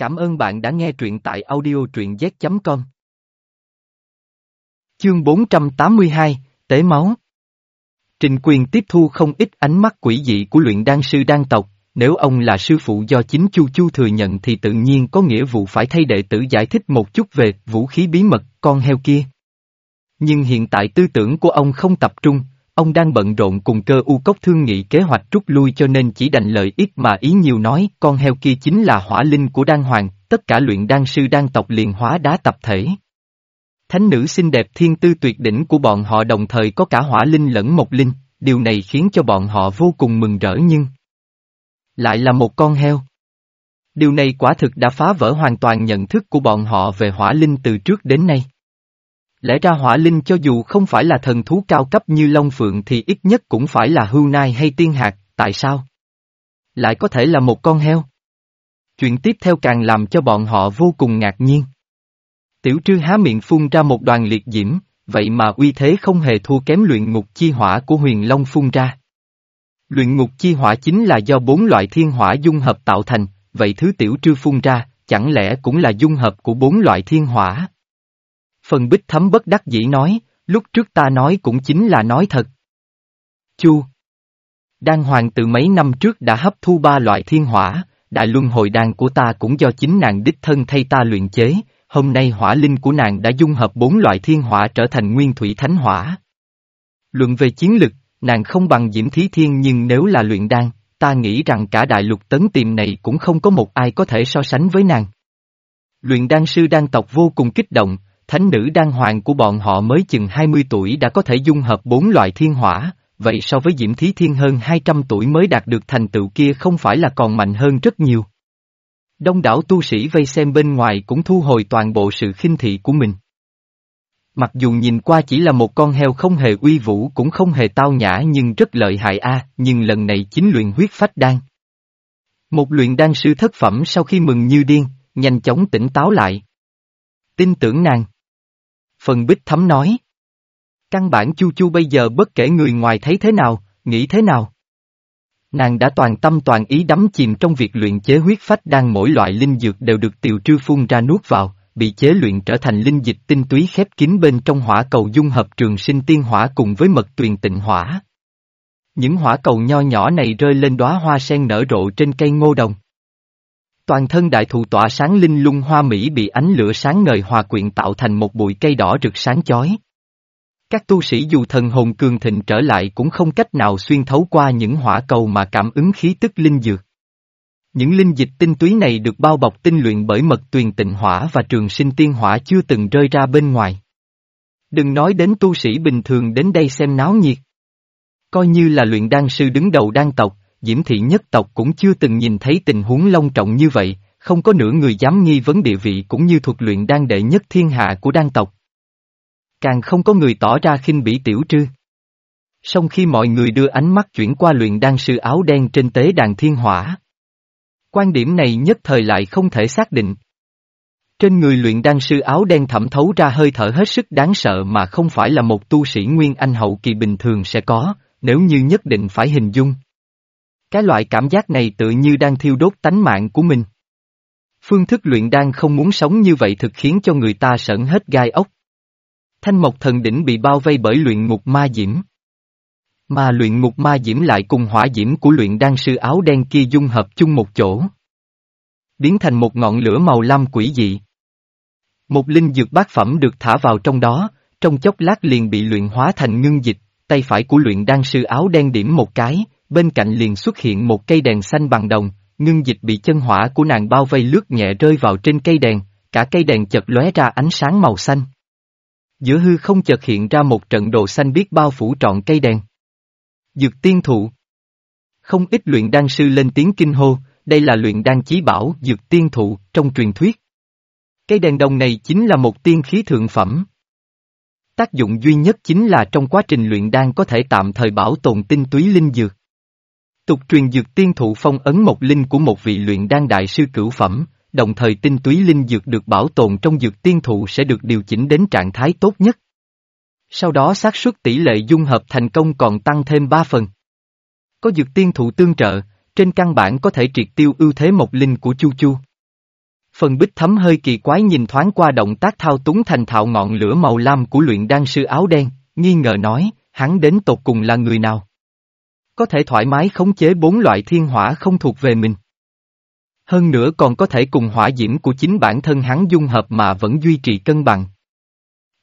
Cảm ơn bạn đã nghe truyện tại audio truyện z.com. Chương 482, Tế Máu Trình quyền tiếp thu không ít ánh mắt quỷ dị của luyện đan sư đan tộc, nếu ông là sư phụ do chính Chu Chu thừa nhận thì tự nhiên có nghĩa vụ phải thay đệ tử giải thích một chút về vũ khí bí mật con heo kia. Nhưng hiện tại tư tưởng của ông không tập trung, ông đang bận rộn cùng cơ u cốc thương nghị kế hoạch rút lui cho nên chỉ đành lợi ít mà ý nhiều nói, con heo kia chính là hỏa linh của đan hoàng, tất cả luyện đan sư đan tộc liền hóa đá tập thể. Thánh nữ xinh đẹp thiên tư tuyệt đỉnh của bọn họ đồng thời có cả hỏa linh lẫn mộc linh, điều này khiến cho bọn họ vô cùng mừng rỡ nhưng lại là một con heo. Điều này quả thực đã phá vỡ hoàn toàn nhận thức của bọn họ về hỏa linh từ trước đến nay. Lẽ ra hỏa linh cho dù không phải là thần thú cao cấp như Long Phượng thì ít nhất cũng phải là hưu nai hay tiên hạt, tại sao? Lại có thể là một con heo. Chuyện tiếp theo càng làm cho bọn họ vô cùng ngạc nhiên. Tiểu trư há miệng phun ra một đoàn liệt diễm, vậy mà uy thế không hề thua kém luyện ngục chi hỏa của huyền Long phun ra. Luyện ngục chi hỏa chính là do bốn loại thiên hỏa dung hợp tạo thành, vậy thứ tiểu trư phun ra, chẳng lẽ cũng là dung hợp của bốn loại thiên hỏa? Phần bích thấm bất đắc dĩ nói, lúc trước ta nói cũng chính là nói thật. Chu Đan hoàng từ mấy năm trước đã hấp thu ba loại thiên hỏa, đại luân hồi đan của ta cũng do chính nàng đích thân thay ta luyện chế, hôm nay hỏa linh của nàng đã dung hợp bốn loại thiên hỏa trở thành nguyên thủy thánh hỏa. Luận về chiến lực, nàng không bằng Diễm Thí Thiên nhưng nếu là luyện đan, ta nghĩ rằng cả đại lục tấn tiềm này cũng không có một ai có thể so sánh với nàng. Luyện đan sư đan tộc vô cùng kích động, thánh nữ đan hoàng của bọn họ mới chừng 20 tuổi đã có thể dung hợp bốn loại thiên hỏa, vậy so với Diễm Thí Thiên hơn 200 tuổi mới đạt được thành tựu kia không phải là còn mạnh hơn rất nhiều. Đông đảo tu sĩ vây xem bên ngoài cũng thu hồi toàn bộ sự khinh thị của mình. Mặc dù nhìn qua chỉ là một con heo không hề uy vũ cũng không hề tao nhã nhưng rất lợi hại a, nhưng lần này chính luyện huyết phách đan. Một luyện đan sư thất phẩm sau khi mừng như điên, nhanh chóng tỉnh táo lại. Tin tưởng nàng. Phần bích thấm nói. Căn bản Chu Chu bây giờ bất kể người ngoài thấy thế nào, nghĩ thế nào. Nàng đã toàn tâm toàn ý đắm chìm trong việc luyện chế huyết phách đang mỗi loại linh dược đều được tiều trư phun ra nuốt vào, bị chế luyện trở thành linh dịch tinh túy khép kín bên trong hỏa cầu dung hợp trường sinh tiên hỏa cùng với mật tuyền tịnh hỏa. Những hỏa cầu nho nhỏ này rơi lên đóa hoa sen nở rộ trên cây ngô đồng. Toàn thân đại thụ tỏa sáng linh lung hoa mỹ bị ánh lửa sáng ngời hòa quyện tạo thành một bụi cây đỏ rực sáng chói. Các tu sĩ dù thần hồn cường thịnh trở lại cũng không cách nào xuyên thấu qua những hỏa cầu mà cảm ứng khí tức linh dược. Những linh dịch tinh túy này được bao bọc tinh luyện bởi mật tuyền tịnh hỏa và trường sinh tiên hỏa chưa từng rơi ra bên ngoài. Đừng nói đến tu sĩ bình thường đến đây xem náo nhiệt. Coi như là luyện đan sư đứng đầu đan tộc, Diễm thị nhất tộc cũng chưa từng nhìn thấy tình huống long trọng như vậy, không có nửa người dám nghi vấn địa vị cũng như thuật luyện đan đệ nhất thiên hạ của đan tộc. Càng không có người tỏ ra khinh bỉ tiểu trư. Song khi mọi người đưa ánh mắt chuyển qua luyện đan sư áo đen trên tế đàn thiên hỏa. Quan điểm này nhất thời lại không thể xác định. Trên người luyện đan sư áo đen thẩm thấu ra hơi thở hết sức đáng sợ mà không phải là một tu sĩ nguyên anh hậu kỳ bình thường sẽ có, nếu như nhất định phải hình dung. Cái loại cảm giác này tự như đang thiêu đốt tánh mạng của mình. Phương thức luyện đan không muốn sống như vậy thực khiến cho người ta sợn hết gai ốc. Thanh mộc thần đỉnh bị bao vây bởi luyện ngục ma diễm. Mà luyện ngục ma diễm lại cùng hỏa diễm của luyện đan sư áo đen kia dung hợp chung một chỗ. Biến thành một ngọn lửa màu lam quỷ dị. Một linh dược bát phẩm được thả vào trong đó, trong chốc lát liền bị luyện hóa thành ngưng dịch, tay phải của luyện đan sư áo đen điểm một cái, bên cạnh liền xuất hiện một cây đèn xanh bằng đồng, ngưng dịch bị chân hỏa của nàng bao vây lướt nhẹ rơi vào trên cây đèn, cả cây đèn chật lóe ra ánh sáng màu xanh. Giữa hư không chợt hiện ra một trận đồ xanh biết bao phủ trọn cây đèn. Dược tiên thụ Không ít luyện đan sư lên tiếng kinh hô, đây là luyện đan chí bảo dược tiên thụ trong truyền thuyết. Cây đèn đồng này chính là một tiên khí thượng phẩm. Tác dụng duy nhất chính là trong quá trình luyện đan có thể tạm thời bảo tồn tinh túy linh dược. Tục truyền dược tiên thụ phong ấn mộc linh của một vị luyện đan đại sư cửu phẩm, đồng thời tinh túy linh dược được bảo tồn trong dược tiên thụ sẽ được điều chỉnh đến trạng thái tốt nhất. Sau đó xác suất tỷ lệ dung hợp thành công còn tăng thêm 3 phần. Có dược tiên thụ tương trợ, trên căn bản có thể triệt tiêu ưu thế mộc linh của Chu Chu. Phần bích thấm hơi kỳ quái nhìn thoáng qua động tác thao túng thành thạo ngọn lửa màu lam của luyện đan sư áo đen, nghi ngờ nói, hắn đến tột cùng là người nào? Có thể thoải mái khống chế bốn loại thiên hỏa không thuộc về mình. Hơn nữa còn có thể cùng hỏa diễm của chính bản thân hắn dung hợp mà vẫn duy trì cân bằng.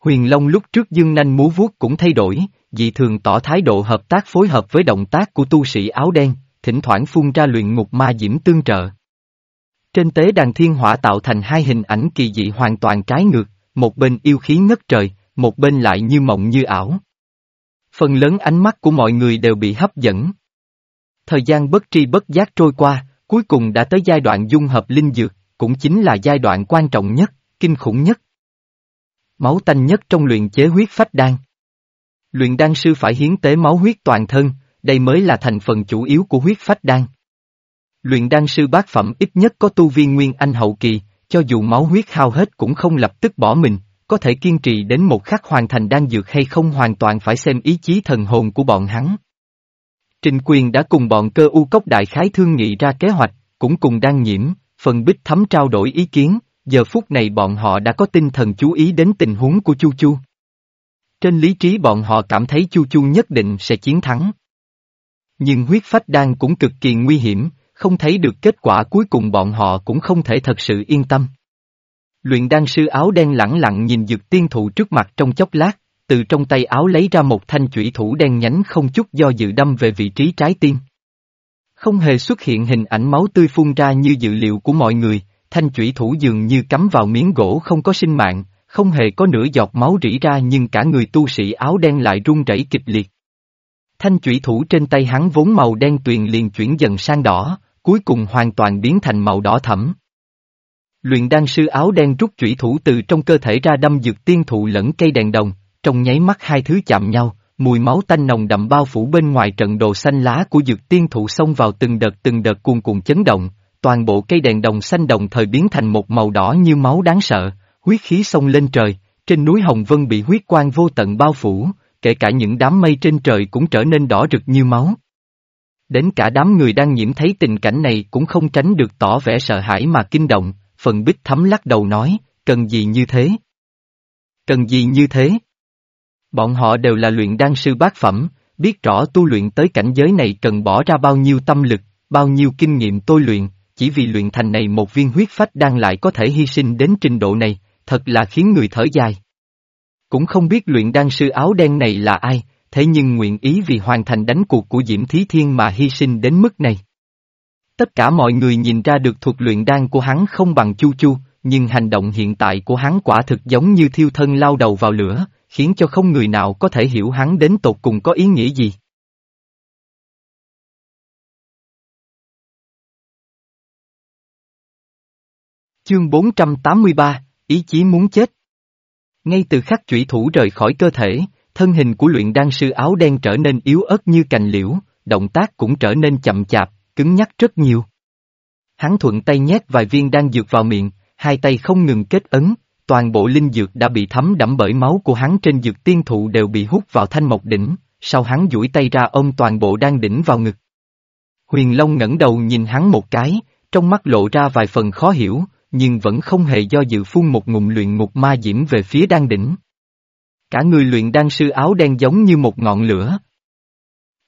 Huyền Long lúc trước dương nanh múa vuốt cũng thay đổi, dị thường tỏ thái độ hợp tác phối hợp với động tác của tu sĩ áo đen, thỉnh thoảng phun ra luyện ngục ma diễm tương trợ. Trên tế đàn thiên hỏa tạo thành hai hình ảnh kỳ dị hoàn toàn trái ngược, một bên yêu khí ngất trời, một bên lại như mộng như ảo. Phần lớn ánh mắt của mọi người đều bị hấp dẫn. Thời gian bất tri bất giác trôi qua, cuối cùng đã tới giai đoạn dung hợp linh dược, cũng chính là giai đoạn quan trọng nhất, kinh khủng nhất. Máu tanh nhất trong luyện chế huyết phách đan. Luyện đan sư phải hiến tế máu huyết toàn thân, đây mới là thành phần chủ yếu của huyết phách đan. Luyện đan sư bát phẩm ít nhất có tu viên nguyên anh hậu kỳ, cho dù máu huyết hao hết cũng không lập tức bỏ mình, có thể kiên trì đến một khắc hoàn thành đan dược hay không hoàn toàn phải xem ý chí thần hồn của bọn hắn. Trình quyền đã cùng bọn cơ u cốc đại khái thương nghị ra kế hoạch, cũng cùng đan nhiễm, phần bích thấm trao đổi ý kiến, giờ phút này bọn họ đã có tinh thần chú ý đến tình huống của Chu Chu. Trên lý trí bọn họ cảm thấy Chu Chu nhất định sẽ chiến thắng. Nhưng huyết phách đan cũng cực kỳ nguy hiểm, không thấy được kết quả cuối cùng bọn họ cũng không thể thật sự yên tâm. Luyện đan sư áo đen lẳng lặng nhìn dược tiên thụ trước mặt trong chốc lát, từ trong tay áo lấy ra một thanh chủy thủ đen nhánh không chút do dự đâm về vị trí trái tim. Không hề xuất hiện hình ảnh máu tươi phun ra như dự liệu của mọi người, thanh chủy thủ dường như cắm vào miếng gỗ không có sinh mạng, không hề có nửa giọt máu rỉ ra nhưng cả người tu sĩ áo đen lại run rẩy kịch liệt. Thanh chủy thủ trên tay hắn vốn màu đen tuyền liền chuyển dần sang đỏ, cuối cùng hoàn toàn biến thành màu đỏ thẫm. Luyện đan sư áo đen rút chủy thủ từ trong cơ thể ra đâm dược tiên thụ lẫn cây đèn đồng, trong nháy mắt hai thứ chạm nhau, mùi máu tanh nồng đậm bao phủ bên ngoài trận đồ xanh lá của dược tiên thụ xông vào từng đợt từng đợt cuồn cuộn chấn động, toàn bộ cây đèn đồng xanh đồng thời biến thành một màu đỏ như máu đáng sợ, huyết khí xông lên trời, trên núi Hồng Vân bị huyết quang vô tận bao phủ, kể cả những đám mây trên trời cũng trở nên đỏ rực như máu. Đến cả đám người đang nhiễm thấy tình cảnh này cũng không tránh được tỏ vẻ sợ hãi mà kinh động, phần bích thấm lắc đầu nói, cần gì như thế? Cần gì như thế? Bọn họ đều là luyện đan sư bát phẩm, biết rõ tu luyện tới cảnh giới này cần bỏ ra bao nhiêu tâm lực, bao nhiêu kinh nghiệm tôi luyện, chỉ vì luyện thành này một viên huyết phách đang lại có thể hy sinh đến trình độ này, thật là khiến người thở dài. Cũng không biết luyện đan sư áo đen này là ai, thế nhưng nguyện ý vì hoàn thành đánh cuộc của Diễm Thí Thiên mà hy sinh đến mức này. Tất cả mọi người nhìn ra được thuật luyện đan của hắn không bằng Chu Chu, nhưng hành động hiện tại của hắn quả thực giống như thiêu thân lao đầu vào lửa, khiến cho không người nào có thể hiểu hắn đến tột cùng có ý nghĩa gì. Chương 483, Ý chí muốn chết Ngay từ khắc chủy thủ rời khỏi cơ thể, thân hình của luyện đan sư áo đen trở nên yếu ớt như cành liễu, động tác cũng trở nên chậm chạp, cứng nhắc rất nhiều. Hắn thuận tay nhét vài viên đan dược vào miệng, hai tay không ngừng kết ấn, toàn bộ linh dược đã bị thấm đẫm bởi máu của hắn trên dược tiên thụ đều bị hút vào thanh mộc đỉnh, sau hắn duỗi tay ra ôm toàn bộ đan đỉnh vào ngực. Huyền Long ngẩng đầu nhìn hắn một cái, trong mắt lộ ra vài phần khó hiểu, nhưng vẫn không hề do dự phun một ngụm luyện ngục ma diễm về phía đan đỉnh. Cả người luyện đan sư áo đen giống như một ngọn lửa.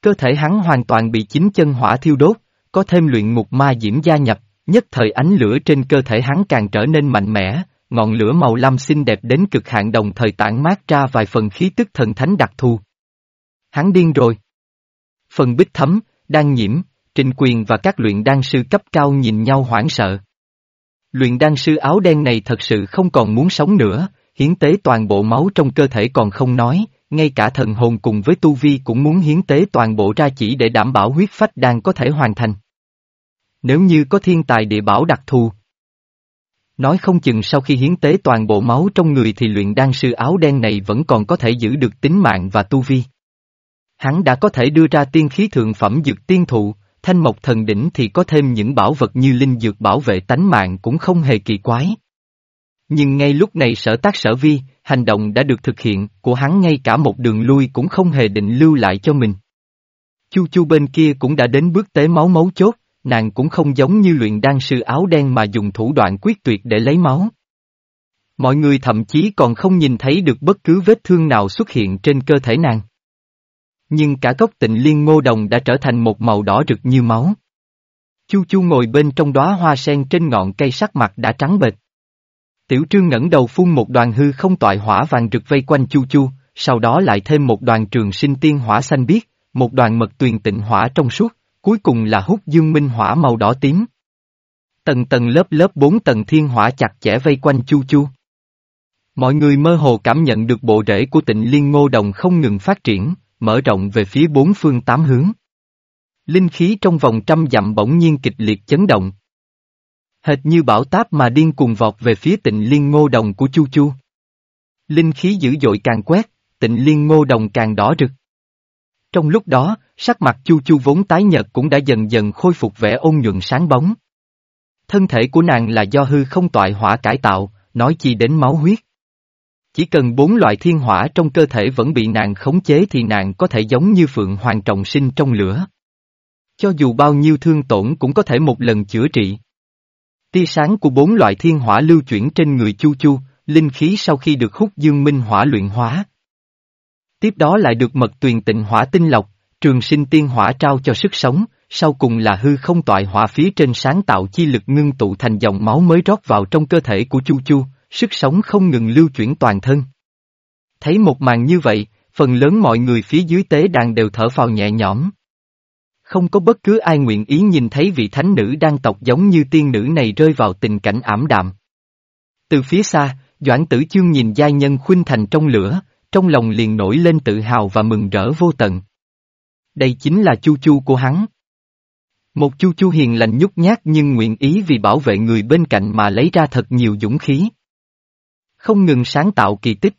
Cơ thể hắn hoàn toàn bị chính chân hỏa thiêu đốt, có thêm luyện ngục ma diễm gia nhập, nhất thời ánh lửa trên cơ thể hắn càng trở nên mạnh mẽ, ngọn lửa màu lam xinh đẹp đến cực hạn đồng thời tản mát ra vài phần khí tức thần thánh đặc thù. Hắn điên rồi. Phần bích thấm, đang nhiễm, trình quyền và các luyện đan sư cấp cao nhìn nhau hoảng sợ. Luyện đan sư áo đen này thật sự không còn muốn sống nữa, hiến tế toàn bộ máu trong cơ thể còn không nói, ngay cả thần hồn cùng với tu vi cũng muốn hiến tế toàn bộ ra chỉ để đảm bảo huyết phách đang có thể hoàn thành. Nếu như có thiên tài địa bảo đặc thù. Nói không chừng sau khi hiến tế toàn bộ máu trong người thì luyện đan sư áo đen này vẫn còn có thể giữ được tính mạng và tu vi. Hắn đã có thể đưa ra tiên khí thượng phẩm dược tiên thụ, thanh mộc thần đỉnh thì có thêm những bảo vật như linh dược bảo vệ tánh mạng cũng không hề kỳ quái. Nhưng ngay lúc này sở tác sở vi, hành động đã được thực hiện, của hắn ngay cả một đường lui cũng không hề định lưu lại cho mình. Chu chu bên kia cũng đã đến bước tế máu máu chốt, nàng cũng không giống như luyện đan sư áo đen mà dùng thủ đoạn quyết tuyệt để lấy máu. Mọi người thậm chí còn không nhìn thấy được bất cứ vết thương nào xuất hiện trên cơ thể nàng. Nhưng cả gốc tịnh liên ngô đồng đã trở thành một màu đỏ rực như máu. Chu Chu ngồi bên trong đóa hoa sen trên ngọn cây sắc mặt đã trắng bệch. Tiểu trương ngẩng đầu phun một đoàn hư không toại hỏa vàng rực vây quanh Chu Chu, sau đó lại thêm một đoàn trường sinh tiên hỏa xanh biếc, một đoàn mật tuyền tịnh hỏa trong suốt, cuối cùng là hút dương minh hỏa màu đỏ tím. Tầng tầng lớp lớp bốn tầng thiên hỏa chặt chẽ vây quanh Chu Chu. Mọi người mơ hồ cảm nhận được bộ rễ của tịnh liên ngô đồng không ngừng phát triển, mở rộng về phía bốn phương tám hướng. Linh khí trong vòng trăm dặm bỗng nhiên kịch liệt chấn động. Hệt như bão táp mà điên cuồng vọt về phía tịnh liên ngô đồng của Chu Chu. Linh khí dữ dội càng quét, tịnh liên ngô đồng càng đỏ rực. Trong lúc đó, sắc mặt Chu Chu vốn tái nhợt cũng đã dần dần khôi phục vẻ ôn nhuận sáng bóng. Thân thể của nàng là do hư không toại hỏa cải tạo, nói chi đến máu huyết. Chỉ cần bốn loại thiên hỏa trong cơ thể vẫn bị nàng khống chế thì nàng có thể giống như phượng hoàng trọng sinh trong lửa. Cho dù bao nhiêu thương tổn cũng có thể một lần chữa trị. Tia sáng của bốn loại thiên hỏa lưu chuyển trên người Chu Chu, linh khí sau khi được hút dương minh hỏa luyện hóa. Tiếp đó lại được mật tuyền tịnh hỏa tinh lọc, trường sinh tiên hỏa trao cho sức sống, sau cùng là hư không tọa hỏa phía trên sáng tạo chi lực ngưng tụ thành dòng máu mới rót vào trong cơ thể của Chu Chu, sức sống không ngừng lưu chuyển toàn thân. Thấy một màn như vậy, phần lớn mọi người phía dưới tế đàn đều thở phào nhẹ nhõm. Không có bất cứ ai nguyện ý nhìn thấy vị thánh nữ đang tộc giống như tiên nữ này rơi vào tình cảnh ảm đạm. Từ phía xa, Doãn Tử Chương nhìn giai nhân khuynh thành trong lửa, trong lòng liền nổi lên tự hào và mừng rỡ vô tận. Đây chính là chu chu của hắn. Một chu chu hiền lành nhút nhát nhưng nguyện ý vì bảo vệ người bên cạnh mà lấy ra thật nhiều dũng khí. Không ngừng sáng tạo kỳ tích.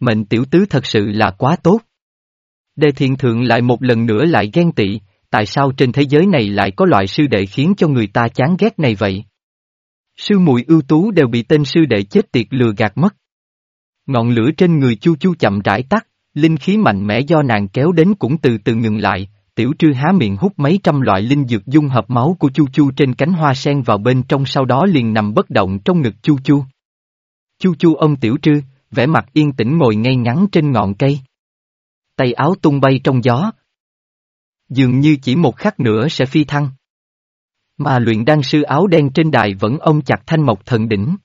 Mệnh tiểu tứ thật sự là quá tốt. Đề thiện thượng lại một lần nữa lại ghen tị, tại sao trên thế giới này lại có loại sư đệ khiến cho người ta chán ghét này vậy? Sư muội ưu tú đều bị tên sư đệ chết tiệt lừa gạt mất. Ngọn lửa trên người chu chu chậm rãi tắt, linh khí mạnh mẽ do nàng kéo đến cũng từ từ ngừng lại, tiểu trư há miệng hút mấy trăm loại linh dược dung hợp máu của chu chu trên cánh hoa sen vào bên trong sau đó liền nằm bất động trong ngực chu chu. Chu chu ông tiểu trư, vẻ mặt yên tĩnh ngồi ngay ngắn trên ngọn cây. Tay áo tung bay trong gió. Dường như chỉ một khắc nữa sẽ phi thăng. Mà luyện đan sư áo đen trên đài vẫn ôm chặt thanh mộc thần đỉnh.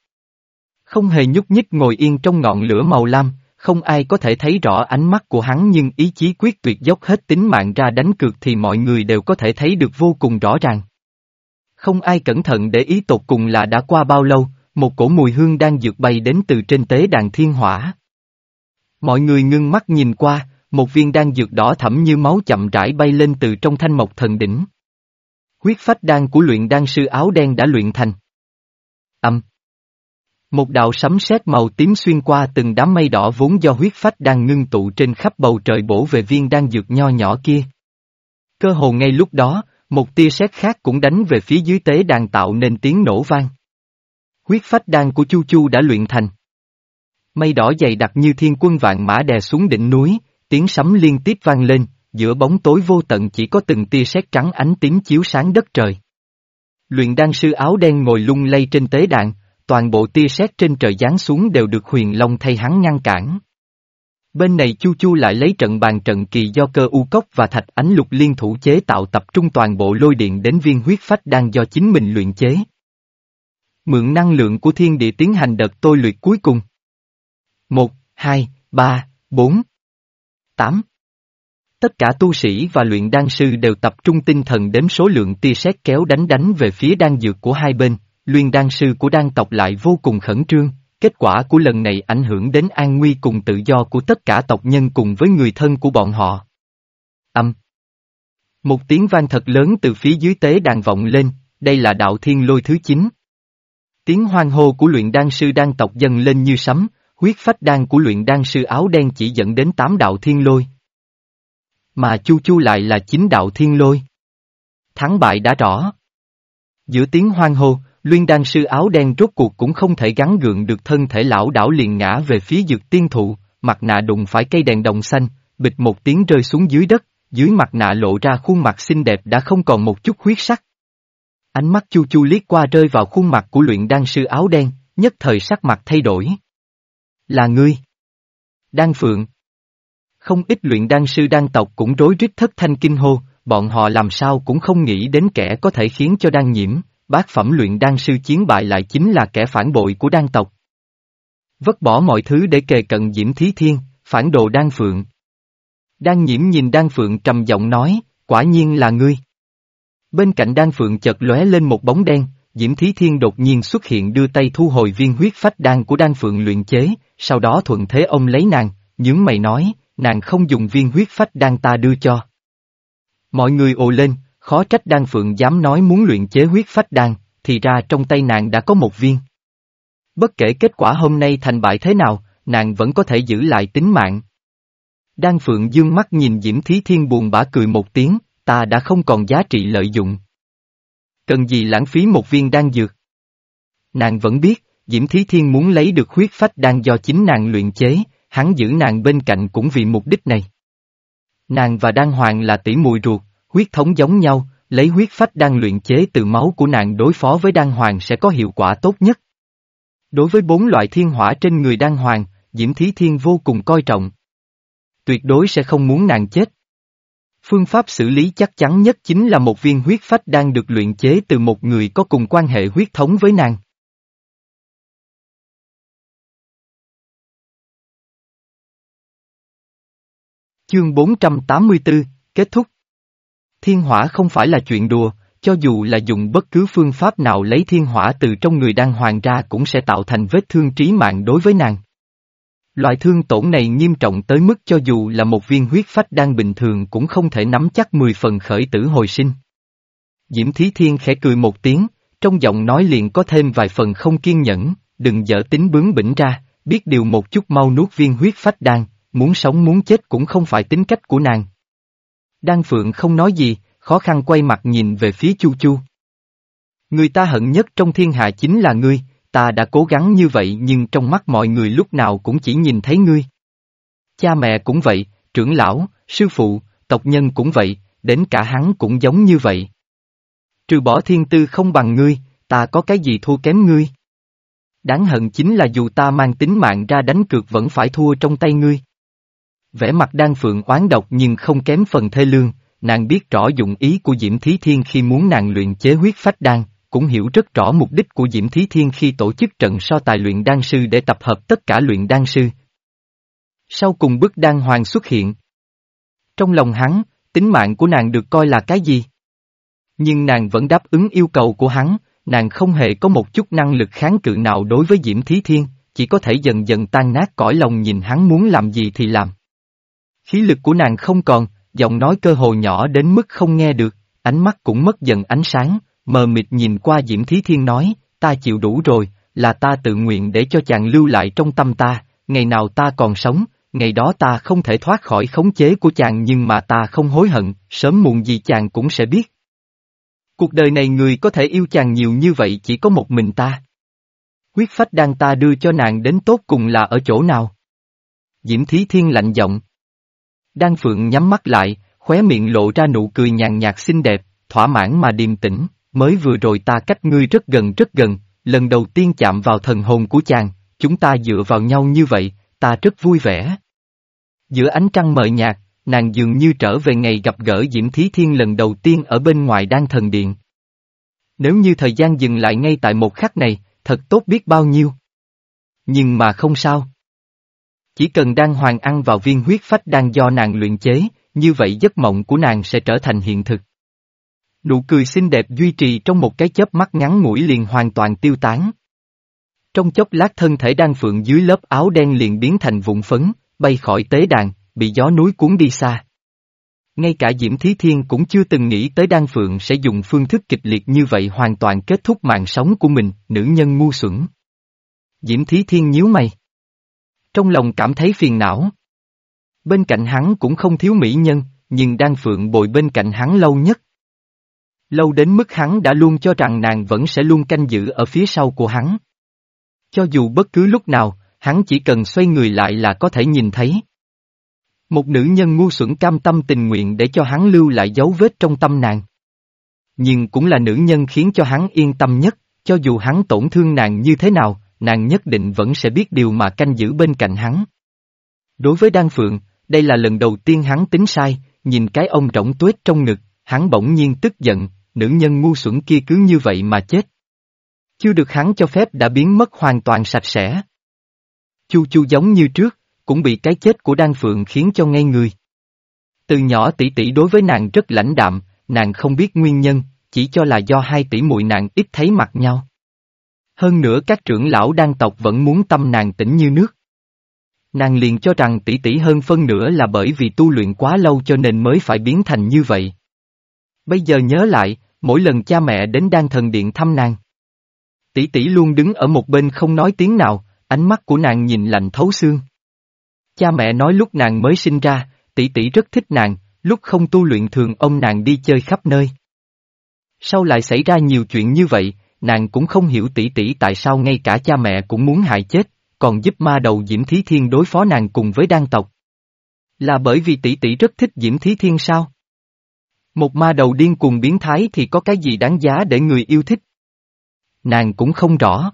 Không hề nhúc nhích ngồi yên trong ngọn lửa màu lam, không ai có thể thấy rõ ánh mắt của hắn nhưng ý chí quyết tuyệt dốc hết tính mạng ra đánh cược thì mọi người đều có thể thấy được vô cùng rõ ràng. Không ai cẩn thận để ý tột cùng là đã qua bao lâu, một cổ mùi hương đang dược bay đến từ trên tế đàn thiên hỏa. Mọi người ngưng mắt nhìn qua, một viên đan dược đỏ thẫm như máu chậm rãi bay lên từ trong thanh mộc thần đỉnh. Huyết phách đan của luyện đan sư áo đen đã luyện thành. Âm. Một đạo sấm sét màu tím xuyên qua từng đám mây đỏ vốn do huyết phách đang ngưng tụ trên khắp bầu trời bổ về viên đan dược nho nhỏ kia. Cơ hồ ngay lúc đó, một tia sét khác cũng đánh về phía dưới tế đàn tạo nên tiếng nổ vang. Huyết phách đan của Chu Chu đã luyện thành. Mây đỏ dày đặc như thiên quân vạn mã đè xuống đỉnh núi, tiếng sấm liên tiếp vang lên, giữa bóng tối vô tận chỉ có từng tia sét trắng ánh tím chiếu sáng đất trời. Luyện đan sư áo đen ngồi lung lay trên tế đàn, toàn bộ tia sét trên trời giáng xuống đều được huyền long thay hắn ngăn cản. Bên này Chu Chu lại lấy trận bàn trận kỳ do cơ u cốc và thạch ánh lục liên thủ chế tạo tập trung toàn bộ lôi điện đến viên huyết phách đang do chính mình luyện chế. Mượn năng lượng của thiên địa tiến hành đợt tôi luyện cuối cùng. 1, 2, 3, 4, 8 Tất cả tu sĩ và luyện đan sư đều tập trung tinh thần đếm số lượng tia sét kéo đánh đánh về phía đan dược của hai bên, luyện đan sư của đan tộc lại vô cùng khẩn trương, kết quả của lần này ảnh hưởng đến an nguy cùng tự do của tất cả tộc nhân cùng với người thân của bọn họ. Âm. Một tiếng vang thật lớn từ phía dưới tế đàn vọng lên, đây là đạo thiên lôi thứ 9. Tiếng hoang hô của luyện đan sư đan tộc dần lên như sấm, Quyết phách đan của luyện đan sư áo đen chỉ dẫn đến tám đạo thiên lôi. Mà chu chu lại là chín đạo thiên lôi. Thắng bại đã rõ. Giữa tiếng hoang hô, luyện đan sư áo đen rốt cuộc cũng không thể gắn gượng được thân thể lão đảo liền ngã về phía dược tiên thụ, mặt nạ đụng phải cây đèn đồng xanh, bịch một tiếng rơi xuống dưới đất, dưới mặt nạ lộ ra khuôn mặt xinh đẹp đã không còn một chút huyết sắc. Ánh mắt Chu Chu liếc qua rơi vào khuôn mặt của luyện đan sư áo đen, nhất thời sắc mặt thay đổi. Là ngươi. Đan Phượng. Không ít luyện đan sư đan tộc cũng rối rít thất thanh kinh hô, bọn họ làm sao cũng không nghĩ đến kẻ có thể khiến cho đan nhiễm, bát phẩm luyện đan sư chiến bại lại chính là kẻ phản bội của đan tộc. Vất bỏ mọi thứ để kề cận Diễm Thí Thiên, phản đồ đan phượng. Đan nhiễm nhìn đan phượng trầm giọng nói, quả nhiên là ngươi. Bên cạnh đan phượng chợt lóe lên một bóng đen, Diễm Thí Thiên đột nhiên xuất hiện đưa tay thu hồi viên huyết phách đan của đan phượng luyện chế, sau đó thuận thế ông lấy nàng, nhướng mày nói, nàng không dùng viên huyết phách đan ta đưa cho. Mọi người ồ lên, khó trách đan phượng dám nói muốn luyện chế huyết phách đan, thì ra trong tay nàng đã có một viên. Bất kể kết quả hôm nay thành bại thế nào, nàng vẫn có thể giữ lại tính mạng. Đan phượng dương mắt nhìn Diễm Thí Thiên buồn bã cười một tiếng, ta đã không còn giá trị lợi dụng. Cần gì lãng phí một viên đan dược? Nàng vẫn biết, Diễm Thí Thiên muốn lấy được huyết phách đan do chính nàng luyện chế, hắn giữ nàng bên cạnh cũng vì mục đích này. Nàng và đan hoàng là tỷ mùi ruột, huyết thống giống nhau, lấy huyết phách đan luyện chế từ máu của nàng đối phó với đan hoàng sẽ có hiệu quả tốt nhất. Đối với bốn loại thiên hỏa trên người đan hoàng, Diễm Thí Thiên vô cùng coi trọng. Tuyệt đối sẽ không muốn nàng chết. Phương pháp xử lý chắc chắn nhất chính là một viên huyết phách đang được luyện chế từ một người có cùng quan hệ huyết thống với nàng. Chương 484, kết thúc. Thiên hỏa không phải là chuyện đùa, cho dù là dùng bất cứ phương pháp nào lấy thiên hỏa từ trong người đang hoàng ra cũng sẽ tạo thành vết thương trí mạng đối với nàng. Loại thương tổn này nghiêm trọng tới mức cho dù là một viên huyết phách đang bình thường cũng không thể nắm chắc 10 phần khởi tử hồi sinh. Diễm Thí Thiên khẽ cười một tiếng, trong giọng nói liền có thêm vài phần không kiên nhẫn, đừng dở tính bướng bỉnh ra, biết điều một chút mau nuốt viên huyết phách đan, muốn sống muốn chết cũng không phải tính cách của nàng. Đan Phượng không nói gì, khó khăn quay mặt nhìn về phía Chu Chu. Người ta hận nhất trong thiên hạ chính là ngươi, ta đã cố gắng như vậy nhưng trong mắt mọi người lúc nào cũng chỉ nhìn thấy ngươi. Cha mẹ cũng vậy, trưởng lão, sư phụ, tộc nhân cũng vậy, đến cả hắn cũng giống như vậy. Trừ bỏ thiên tư không bằng ngươi, ta có cái gì thua kém ngươi? Đáng hận chính là dù ta mang tính mạng ra đánh cược vẫn phải thua trong tay ngươi. Vẻ mặt đan phượng oán độc nhưng không kém phần thê lương, nàng biết rõ dụng ý của Diễm Thí Thiên khi muốn nàng luyện chế huyết phách đan, cũng hiểu rất rõ mục đích của Diễm Thí Thiên khi tổ chức trận so tài luyện đan sư để tập hợp tất cả luyện đan sư. Sau cùng bức đan hoàng xuất hiện. Trong lòng hắn, tính mạng của nàng được coi là cái gì? Nhưng nàng vẫn đáp ứng yêu cầu của hắn, nàng không hề có một chút năng lực kháng cự nào đối với Diễm Thí Thiên, chỉ có thể dần dần tan nát cõi lòng nhìn hắn muốn làm gì thì làm. Khí lực của nàng không còn, giọng nói cơ hồ nhỏ đến mức không nghe được, ánh mắt cũng mất dần ánh sáng, mờ mịt nhìn qua Diễm Thí Thiên nói, ta chịu đủ rồi, là ta tự nguyện để cho chàng lưu lại trong tâm ta, ngày nào ta còn sống, ngày đó ta không thể thoát khỏi khống chế của chàng nhưng mà ta không hối hận, sớm muộn gì chàng cũng sẽ biết. Cuộc đời này người có thể yêu chàng nhiều như vậy chỉ có một mình ta. Quyết phách đang ta đưa cho nàng đến tốt cùng là ở chỗ nào? Diễm Thí Thiên lạnh giọng. Đan Phượng nhắm mắt lại, khóe miệng lộ ra nụ cười nhàn nhạt xinh đẹp, thỏa mãn mà điềm tĩnh, mới vừa rồi ta cách ngươi rất gần rất gần, lần đầu tiên chạm vào thần hồn của chàng, chúng ta dựa vào nhau như vậy, ta rất vui vẻ. Giữa ánh trăng mờ nhạt, nàng dường như trở về ngày gặp gỡ Diễm Thí Thiên lần đầu tiên ở bên ngoài đan thần điện. Nếu như thời gian dừng lại ngay tại một khắc này, thật tốt biết bao nhiêu. Nhưng mà không sao. Chỉ cần đang hoàng ăn vào viên huyết phách đang do nàng luyện chế, như vậy giấc mộng của nàng sẽ trở thành hiện thực. Nụ cười xinh đẹp duy trì trong một cái chớp mắt ngắn ngủi liền hoàn toàn tiêu tán. Trong chốc lát thân thể đan phượng dưới lớp áo đen liền biến thành vụn phấn, bay khỏi tế đàn, bị gió núi cuốn đi xa. Ngay cả Diễm Thí Thiên cũng chưa từng nghĩ tới Đan Phượng sẽ dùng phương thức kịch liệt như vậy hoàn toàn kết thúc mạng sống của mình, nữ nhân ngu xuẩn. Diễm Thí Thiên nhíu mày. Trong lòng cảm thấy phiền não. Bên cạnh hắn cũng không thiếu mỹ nhân, nhưng Đan Phượng bồi bên cạnh hắn lâu nhất. Lâu đến mức hắn đã luôn cho rằng nàng vẫn sẽ luôn canh giữ ở phía sau của hắn. Cho dù bất cứ lúc nào, hắn chỉ cần xoay người lại là có thể nhìn thấy. Một nữ nhân ngu xuẩn cam tâm tình nguyện để cho hắn lưu lại dấu vết trong tâm nàng. Nhưng cũng là nữ nhân khiến cho hắn yên tâm nhất, cho dù hắn tổn thương nàng như thế nào, nàng nhất định vẫn sẽ biết điều mà canh giữ bên cạnh hắn. Đối với Đan Phượng, đây là lần đầu tiên hắn tính sai, nhìn cái ông rỗng tuết trong ngực, hắn bỗng nhiên tức giận, nữ nhân ngu xuẩn kia cứ như vậy mà chết. Chưa được hắn cho phép đã biến mất hoàn toàn sạch sẽ. Chu chu giống như trước, cũng bị cái chết của Đan Phượng khiến cho ngây người. Từ nhỏ tỷ tỷ đối với nàng rất lãnh đạm, nàng không biết nguyên nhân, chỉ cho là do hai tỷ muội nàng ít thấy mặt nhau. Hơn nữa các trưởng lão đan tộc vẫn muốn tâm nàng tĩnh như nước. Nàng liền cho rằng tỷ tỷ hơn phân nửa là bởi vì tu luyện quá lâu cho nên mới phải biến thành như vậy. Bây giờ nhớ lại, mỗi lần cha mẹ đến đan thần điện thăm nàng. Tỷ tỷ luôn đứng ở một bên không nói tiếng nào, ánh mắt của nàng nhìn lạnh thấu xương. Cha mẹ nói lúc nàng mới sinh ra, tỷ tỷ rất thích nàng, lúc không tu luyện thường ông nàng đi chơi khắp nơi. Sau lại xảy ra nhiều chuyện như vậy, nàng cũng không hiểu tỷ tỷ tại sao ngay cả cha mẹ cũng muốn hại chết, còn giúp ma đầu Diễm Thí Thiên đối phó nàng cùng với đan tộc. Là bởi vì tỷ tỷ rất thích Diễm Thí Thiên sao? Một ma đầu điên cuồng biến thái thì có cái gì đáng giá để người yêu thích? Nàng cũng không rõ.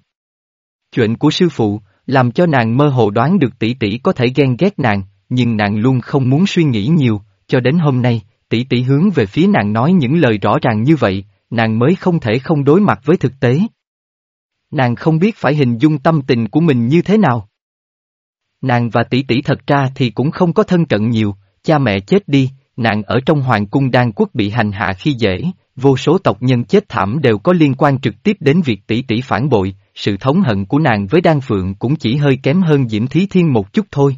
Chuyện của sư phụ, làm cho nàng mơ hồ đoán được tỷ tỷ có thể ghen ghét nàng, nhưng nàng luôn không muốn suy nghĩ nhiều, cho đến hôm nay, tỷ tỷ hướng về phía nàng nói những lời rõ ràng như vậy, nàng mới không thể không đối mặt với thực tế. Nàng không biết phải hình dung tâm tình của mình như thế nào. Nàng và tỷ tỷ thật ra thì cũng không có thân cận nhiều, cha mẹ chết đi, nạn ở trong hoàng cung đan quốc bị hành hạ khi dễ, vô số tộc nhân chết thảm đều có liên quan trực tiếp đến việc tỷ tỷ phản bội, sự thống hận của nàng với Đan Phượng cũng chỉ hơi kém hơn Diễm Thí Thiên một chút thôi.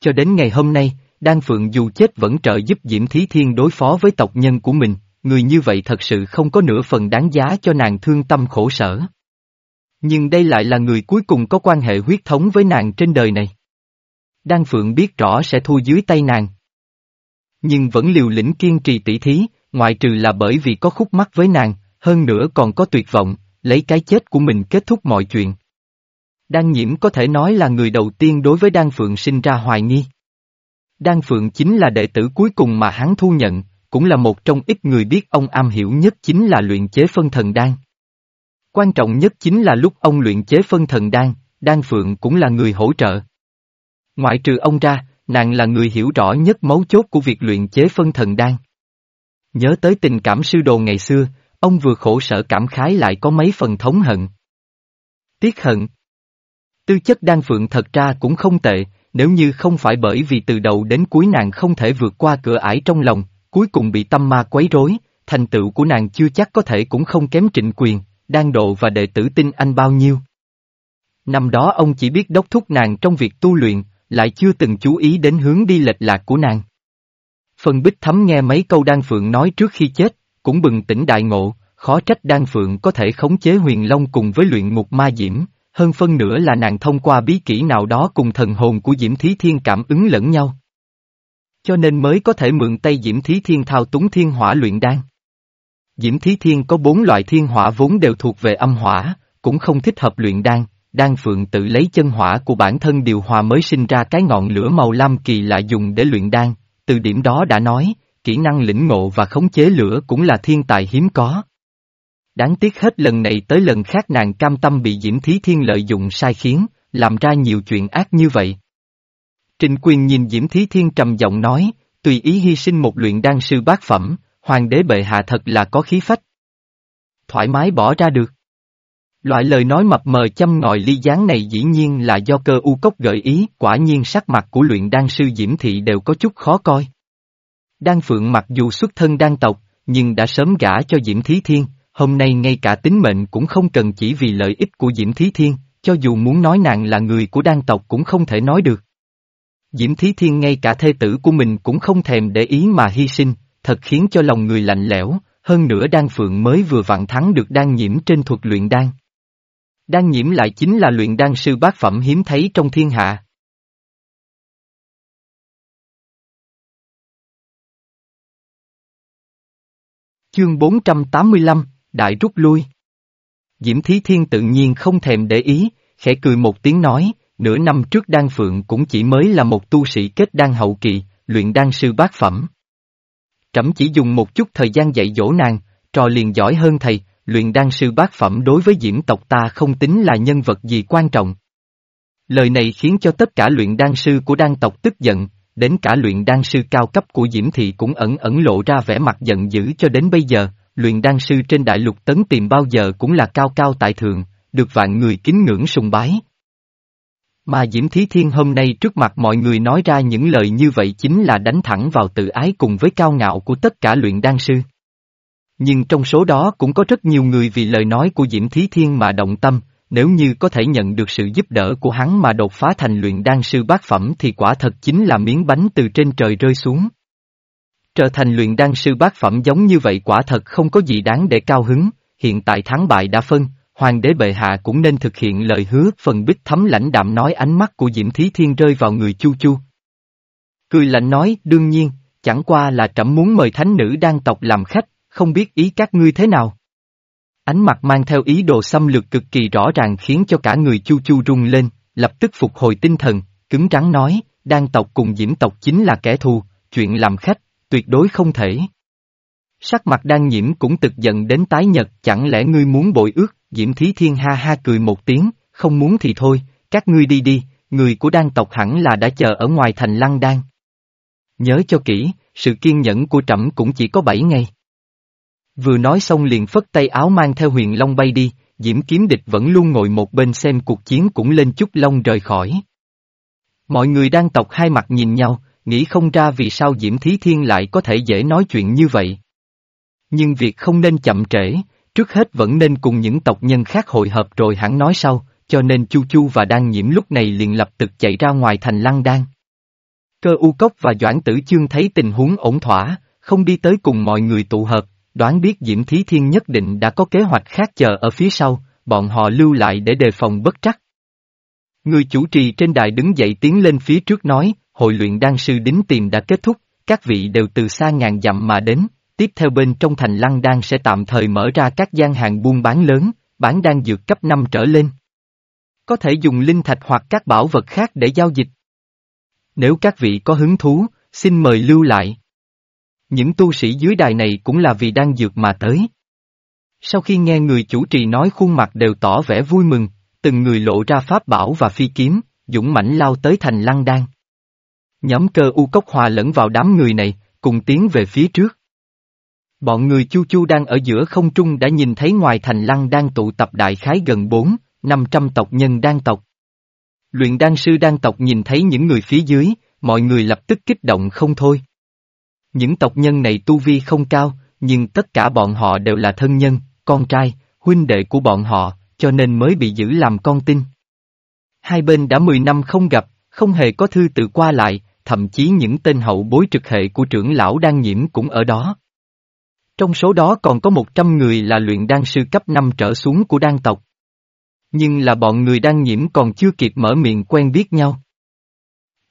Cho đến ngày hôm nay, Đan Phượng dù chết vẫn trợ giúp Diễm Thí Thiên đối phó với tộc nhân của mình, người như vậy thật sự không có nửa phần đáng giá cho nàng thương tâm khổ sở. Nhưng đây lại là người cuối cùng có quan hệ huyết thống với nàng trên đời này. Đan Phượng biết rõ sẽ thua dưới tay nàng. Nhưng vẫn liều lĩnh kiên trì tỷ thí, ngoại trừ là bởi vì có khúc mắc với nàng, hơn nữa còn có tuyệt vọng, lấy cái chết của mình kết thúc mọi chuyện. Đan nhiễm có thể nói là người đầu tiên đối với Đan Phượng sinh ra hoài nghi. Đan Phượng chính là đệ tử cuối cùng mà hắn thu nhận, cũng là một trong ít người biết ông am hiểu nhất chính là luyện chế phân thần đan. Quan trọng nhất chính là lúc ông luyện chế phân thần đan, Đan Phượng cũng là người hỗ trợ. Ngoại trừ ông ra, nàng là người hiểu rõ nhất mấu chốt của việc luyện chế phân thần đan. Nhớ tới tình cảm sư đồ ngày xưa, ông vừa khổ sở cảm khái lại có mấy phần thống hận. Tiếc hận. Tư chất đan phượng thật ra cũng không tệ, nếu như không phải bởi vì từ đầu đến cuối nàng không thể vượt qua cửa ải trong lòng, cuối cùng bị tâm ma quấy rối, thành tựu của nàng chưa chắc có thể cũng không kém trịnh quyền, đan độ và đệ tử tin anh bao nhiêu. Năm đó ông chỉ biết đốc thúc nàng trong việc tu luyện, lại chưa từng chú ý đến hướng đi lệch lạc của nàng. Phần bích thấm nghe mấy câu đan phượng nói trước khi chết, cũng bừng tỉnh đại ngộ, khó trách đan phượng có thể khống chế huyền long cùng với luyện ngục ma diễm, hơn phân nửa là nàng thông qua bí kỹ nào đó cùng thần hồn của Diễm Thí Thiên cảm ứng lẫn nhau. Cho nên mới có thể mượn tay Diễm Thí Thiên thao túng thiên hỏa luyện đan. Diễm Thí Thiên có bốn loại thiên hỏa vốn đều thuộc về âm hỏa, cũng không thích hợp luyện đan, đan phượng tự lấy chân hỏa của bản thân điều hòa mới sinh ra cái ngọn lửa màu lam kỳ lạ dùng để luyện đan, từ điểm đó đã nói, kỹ năng lĩnh ngộ và khống chế lửa cũng là thiên tài hiếm có. Đáng tiếc hết lần này tới lần khác nàng cam tâm bị Diễm Thí Thiên lợi dụng sai khiến, làm ra nhiều chuyện ác như vậy. Trình quyền nhìn Diễm Thí Thiên trầm giọng nói, tùy ý hy sinh một luyện đan sư bát phẩm, hoàng đế bệ hạ thật là có khí phách. Thoải mái bỏ ra được. Loại lời nói mập mờ châm ngòi ly gián này dĩ nhiên là do cơ u cốc gợi ý, quả nhiên sắc mặt của luyện đan sư Diễm Thị đều có chút khó coi. Đan Phượng mặc dù xuất thân đan tộc, nhưng đã sớm gả cho Diễm Thí Thiên, hôm nay ngay cả tính mệnh cũng không cần chỉ vì lợi ích của Diễm Thí Thiên, cho dù muốn nói nàng là người của đan tộc cũng không thể nói được. Diễm Thí Thiên ngay cả thê tử của mình cũng không thèm để ý mà hy sinh, thật khiến cho lòng người lạnh lẽo, hơn nữa đan phượng mới vừa vặn thắng được đan nhiễm trên thuật luyện đan. Đan nhiễm lại chính là luyện đan sư bát phẩm hiếm thấy trong thiên hạ. Chương 485, Đại rút lui. Diễm Thí Thiên tự nhiên không thèm để ý, khẽ cười một tiếng nói, nửa năm trước đan phượng cũng chỉ mới là một tu sĩ kết đan hậu kỳ, luyện đan sư bát phẩm. Trẫm chỉ dùng một chút thời gian dạy dỗ nàng, trò liền giỏi hơn thầy, luyện đan sư bát phẩm đối với diễm tộc ta không tính là nhân vật gì quan trọng. Lời này khiến cho tất cả luyện đan sư của đan tộc tức giận, đến cả luyện đan sư cao cấp của Diễm Thị cũng ẩn ẩn lộ ra vẻ mặt giận dữ cho đến bây giờ, luyện đan sư trên đại lục tấn tìm bao giờ cũng là cao cao tại thượng, được vạn người kính ngưỡng sùng bái. Mà Diễm Thí Thiên hôm nay trước mặt mọi người nói ra những lời như vậy chính là đánh thẳng vào tự ái cùng với cao ngạo của tất cả luyện đan sư. Nhưng trong số đó cũng có rất nhiều người vì lời nói của Diễm Thí Thiên mà động tâm, nếu như có thể nhận được sự giúp đỡ của hắn mà đột phá thành luyện đan sư bát phẩm thì quả thật chính là miếng bánh từ trên trời rơi xuống. Trở thành luyện đan sư bát phẩm giống như vậy quả thật không có gì đáng để cao hứng, hiện tại thắng bại đã phân, hoàng đế bệ hạ cũng nên thực hiện lời hứa phần bích thấm lãnh đạm nói ánh mắt của Diễm Thí Thiên rơi vào người Chu Chu. Cười lạnh nói, đương nhiên, chẳng qua là trẫm muốn mời thánh nữ đan tộc làm khách, không biết ý các ngươi thế nào. Ánh mặt mang theo ý đồ xâm lược cực kỳ rõ ràng khiến cho cả người Chu Chu rung lên, lập tức phục hồi tinh thần, cứng rắn nói, đan tộc cùng diễm tộc chính là kẻ thù, chuyện làm khách, tuyệt đối không thể. Sắc mặt Đan nhiễm cũng tức giận đến tái nhật, chẳng lẽ ngươi muốn bội ước, diễm thí thiên ha ha cười một tiếng, không muốn thì thôi, các ngươi đi đi, người của đan tộc hẳn là đã chờ ở ngoài thành lăng đan. Nhớ cho kỹ, sự kiên nhẫn của trẫm cũng chỉ có bảy ngày. Vừa nói xong liền phất tay áo mang theo huyền long bay đi, Diễm kiếm địch vẫn luôn ngồi một bên xem cuộc chiến cũng lên chút long rời khỏi. Mọi người đang tộc hai mặt nhìn nhau, nghĩ không ra vì sao Diễm Thí Thiên lại có thể dễ nói chuyện như vậy. Nhưng việc không nên chậm trễ, trước hết vẫn nên cùng những tộc nhân khác hội hợp rồi hẳn nói sau, cho nên Chu Chu và Đan Nhiễm lúc này liền lập tức chạy ra ngoài thành lăng đan. Cơ u cốc và Doãn Tử Chương thấy tình huống ổn thỏa, không đi tới cùng mọi người tụ hợp, đoán biết Diễm Thí Thiên nhất định đã có kế hoạch khác chờ ở phía sau, bọn họ lưu lại để đề phòng bất trắc. Người chủ trì trên đài đứng dậy tiến lên phía trước nói, hội luyện đan sư đính tìm đã kết thúc, các vị đều từ xa ngàn dặm mà đến, tiếp theo bên trong thành lăng đan sẽ tạm thời mở ra các gian hàng buôn bán lớn, bán đan dược cấp 5 trở lên. Có thể dùng linh thạch hoặc các bảo vật khác để giao dịch. Nếu các vị có hứng thú, xin mời lưu lại. Những tu sĩ dưới đài này cũng là vì đang dược mà tới. Sau khi nghe người chủ trì nói khuôn mặt đều tỏ vẻ vui mừng, từng người lộ ra pháp bảo và phi kiếm, dũng mãnh lao tới thành lăng đan. Nhóm cơ u cốc hòa lẫn vào đám người này, cùng tiến về phía trước. Bọn người chu chu đang ở giữa không trung đã nhìn thấy ngoài thành lăng đang tụ tập đại khái gần 4, 500 tộc nhân đan tộc. Luyện đan sư đan tộc nhìn thấy những người phía dưới, mọi người lập tức kích động không thôi. Những tộc nhân này tu vi không cao, nhưng tất cả bọn họ đều là thân nhân, con trai, huynh đệ của bọn họ, cho nên mới bị giữ làm con tin. Hai bên đã 10 năm không gặp, không hề có thư tự qua lại, thậm chí những tên hậu bối trực hệ của trưởng lão đang nhiễm cũng ở đó. Trong số đó còn có 100 người là luyện đan sư cấp 5 trở xuống của đan tộc. Nhưng là bọn người đang nhiễm còn chưa kịp mở miệng quen biết nhau.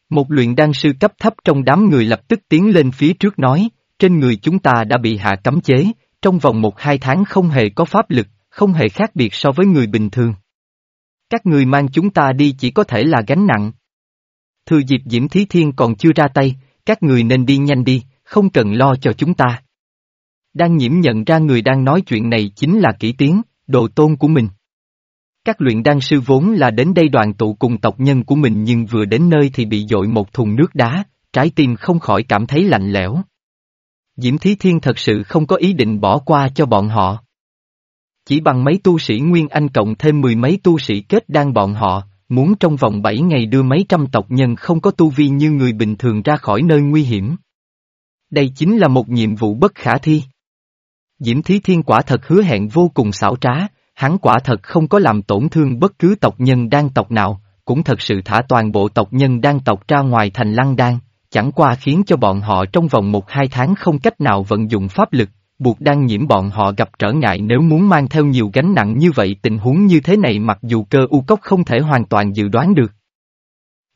Một luyện đan sư cấp thấp trong đám người lập tức tiến lên phía trước nói, trên người chúng ta đã bị hạ cấm chế, trong vòng một hai tháng không hề có pháp lực, không hề khác biệt so với người bình thường. Các người mang chúng ta đi chỉ có thể là gánh nặng. Thừa dịp Diễm Thí Thiên còn chưa ra tay, các người nên đi nhanh đi, không cần lo cho chúng ta. Đang nhiễm nhận ra người đang nói chuyện này chính là kỹ tiến, đồ tôn của mình. Các luyện đan sư vốn là đến đây đoàn tụ cùng tộc nhân của mình nhưng vừa đến nơi thì bị dội một thùng nước đá, trái tim không khỏi cảm thấy lạnh lẽo. Diễm Thí Thiên thật sự không có ý định bỏ qua cho bọn họ. Chỉ bằng mấy tu sĩ Nguyên Anh cộng thêm mười mấy tu sĩ kết đan bọn họ, muốn trong vòng bảy ngày đưa mấy trăm tộc nhân không có tu vi như người bình thường ra khỏi nơi nguy hiểm. Đây chính là một nhiệm vụ bất khả thi. Diễm Thí Thiên quả thật hứa hẹn vô cùng xảo trá, Hắn quả thật không có làm tổn thương bất cứ tộc nhân đan tộc nào, cũng thật sự thả toàn bộ tộc nhân đan tộc ra ngoài thành lăng đan, chẳng qua khiến cho bọn họ trong vòng một hai tháng không cách nào vận dụng pháp lực, buộc đang nhiễm bọn họ gặp trở ngại nếu muốn mang theo nhiều gánh nặng như vậy tình huống như thế này mặc dù cơ u cốc không thể hoàn toàn dự đoán được.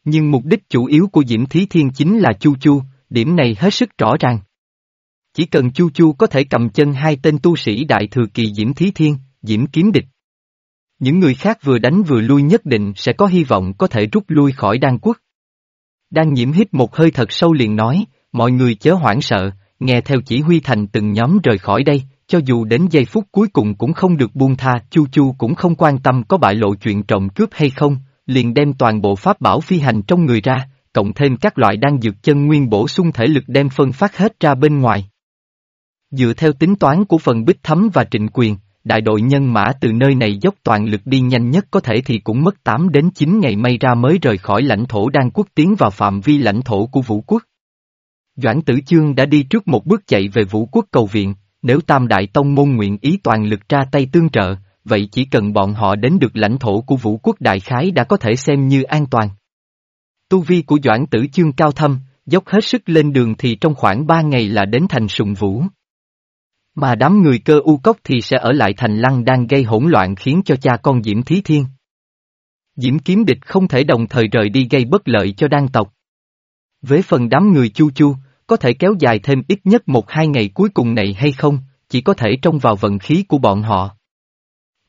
Nhưng mục đích chủ yếu của Diễm Thí Thiên chính là Chu Chu, điểm này hết sức rõ ràng. Chỉ cần Chu Chu có thể cầm chân hai tên tu sĩ đại thừa kỳ Diễm Thí Thiên, Diễm kiếm địch. Những người khác vừa đánh vừa lui nhất định sẽ có hy vọng có thể rút lui khỏi đan quốc. Đan nhiễm hít một hơi thật sâu liền nói, mọi người chớ hoảng sợ, nghe theo chỉ huy thành từng nhóm rời khỏi đây, cho dù đến giây phút cuối cùng cũng không được buông tha, Chu Chu cũng không quan tâm có bại lộ chuyện trộm cướp hay không, liền đem toàn bộ pháp bảo phi hành trong người ra, cộng thêm các loại đan dược chân nguyên bổ sung thể lực đem phân phát hết ra bên ngoài. Dựa theo tính toán của phần bích thấm và trịnh quyền, đại đội nhân mã từ nơi này dốc toàn lực đi nhanh nhất có thể thì cũng mất 8 đến 9 ngày may ra mới rời khỏi lãnh thổ đan quốc tiến vào phạm vi lãnh thổ của vũ quốc. Doãn tử chương đã đi trước một bước chạy về vũ quốc cầu viện, nếu tam đại tông môn nguyện ý toàn lực ra tay tương trợ, vậy chỉ cần bọn họ đến được lãnh thổ của vũ quốc đại khái đã có thể xem như an toàn. Tu vi của Doãn tử chương cao thâm, dốc hết sức lên đường thì trong khoảng 3 ngày là đến thành sùng vũ. Mà đám người cơ u cốc thì sẽ ở lại thành lăng đang gây hỗn loạn khiến cho cha con Diễm Thí Thiên. Diễm kiếm địch không thể đồng thời rời đi gây bất lợi cho đan tộc. Với phần đám người chu chu, có thể kéo dài thêm ít nhất một hai ngày cuối cùng này hay không, chỉ có thể trông vào vận khí của bọn họ.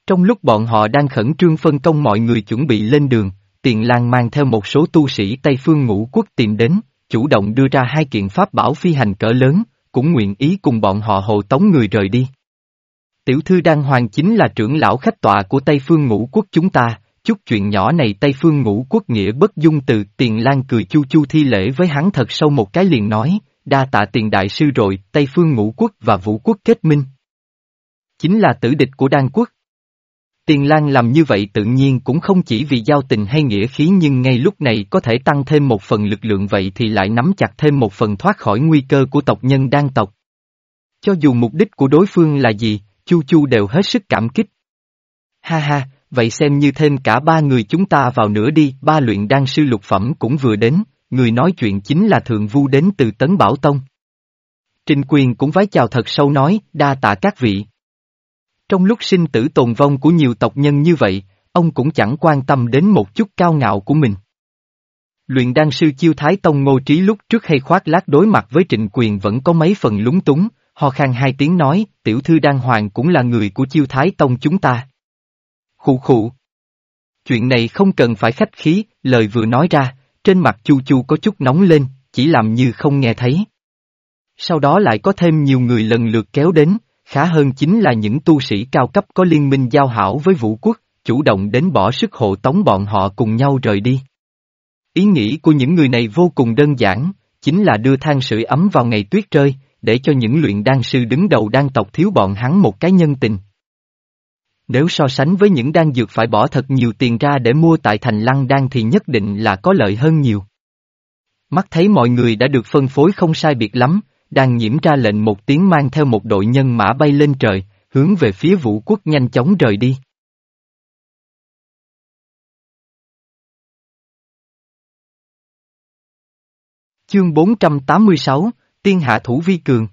Trong lúc bọn họ đang khẩn trương phân công mọi người chuẩn bị lên đường, Tiền Lang mang theo một số tu sĩ Tây Phương ngũ quốc tìm đến, chủ động đưa ra hai kiện pháp bảo phi hành cỡ lớn, cũng nguyện ý cùng bọn họ hộ tống người rời đi. Tiểu thư Đan Hoàng chính là trưởng lão khách tọa của Tây Phương ngũ quốc chúng ta, chút chuyện nhỏ này Tây Phương ngũ quốc nghĩa bất dung từ tiền lan cười chu chu thi lễ với hắn thật sâu một cái liền nói, đa tạ tiền đại sư rồi, Tây Phương ngũ quốc và vũ quốc kết minh. Chính là tử địch của đan quốc. Tiền Lan làm như vậy tự nhiên cũng không chỉ vì giao tình hay nghĩa khí nhưng ngay lúc này có thể tăng thêm một phần lực lượng vậy thì lại nắm chặt thêm một phần thoát khỏi nguy cơ của tộc nhân đang tộc. Cho dù mục đích của đối phương là gì, Chu Chu đều hết sức cảm kích. Ha ha, vậy xem như thêm cả ba người chúng ta vào nữa đi, ba luyện đan sư lục phẩm cũng vừa đến, người nói chuyện chính là thượng vu đến từ Tấn Bảo Tông. Trình quyền cũng vái chào thật sâu nói, đa tạ các vị. Trong lúc sinh tử tồn vong của nhiều tộc nhân như vậy, ông cũng chẳng quan tâm đến một chút cao ngạo của mình. Luyện đan sư chiêu thái tông ngô trí lúc trước hay khoác lác đối mặt với trịnh quyền vẫn có mấy phần lúng túng, ho khan hai tiếng nói, tiểu thư đan hoàng cũng là người của chiêu thái tông chúng ta. Khụ khụ. Chuyện này không cần phải khách khí, lời vừa nói ra, trên mặt chu chu có chút nóng lên, chỉ làm như không nghe thấy. Sau đó lại có thêm nhiều người lần lượt kéo đến, khá hơn chính là những tu sĩ cao cấp có liên minh giao hảo với vũ quốc, chủ động đến bỏ sức hộ tống bọn họ cùng nhau rời đi. Ý nghĩ của những người này vô cùng đơn giản, chính là đưa than sưởi ấm vào ngày tuyết rơi, để cho những luyện đan sư đứng đầu đan tộc thiếu bọn hắn một cái nhân tình. Nếu so sánh với những đan dược phải bỏ thật nhiều tiền ra để mua tại thành lăng đan thì nhất định là có lợi hơn nhiều. Mắt thấy mọi người đã được phân phối không sai biệt lắm, đang nhiễm ra lệnh một tiếng mang theo một đội nhân mã bay lên trời, hướng về phía vũ quốc nhanh chóng rời đi. Chương 486, Tiên Hạ Thủ Vi Cường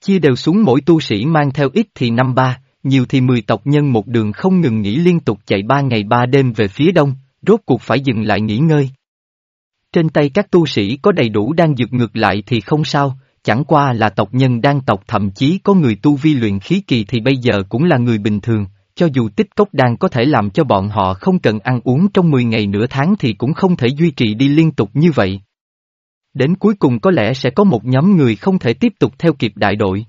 Chia đều xuống mỗi tu sĩ mang theo ít thì năm ba, nhiều thì mười tộc nhân một đường không ngừng nghỉ liên tục chạy ba ngày ba đêm về phía đông, rốt cuộc phải dừng lại nghỉ ngơi. Trên tay các tu sĩ có đầy đủ đang dược ngược lại thì không sao, chẳng qua là tộc nhân đang tộc thậm chí có người tu vi luyện khí kỳ thì bây giờ cũng là người bình thường, cho dù tích cốc đang có thể làm cho bọn họ không cần ăn uống trong 10 ngày nửa tháng thì cũng không thể duy trì đi liên tục như vậy. Đến cuối cùng có lẽ sẽ có một nhóm người không thể tiếp tục theo kịp đại đội.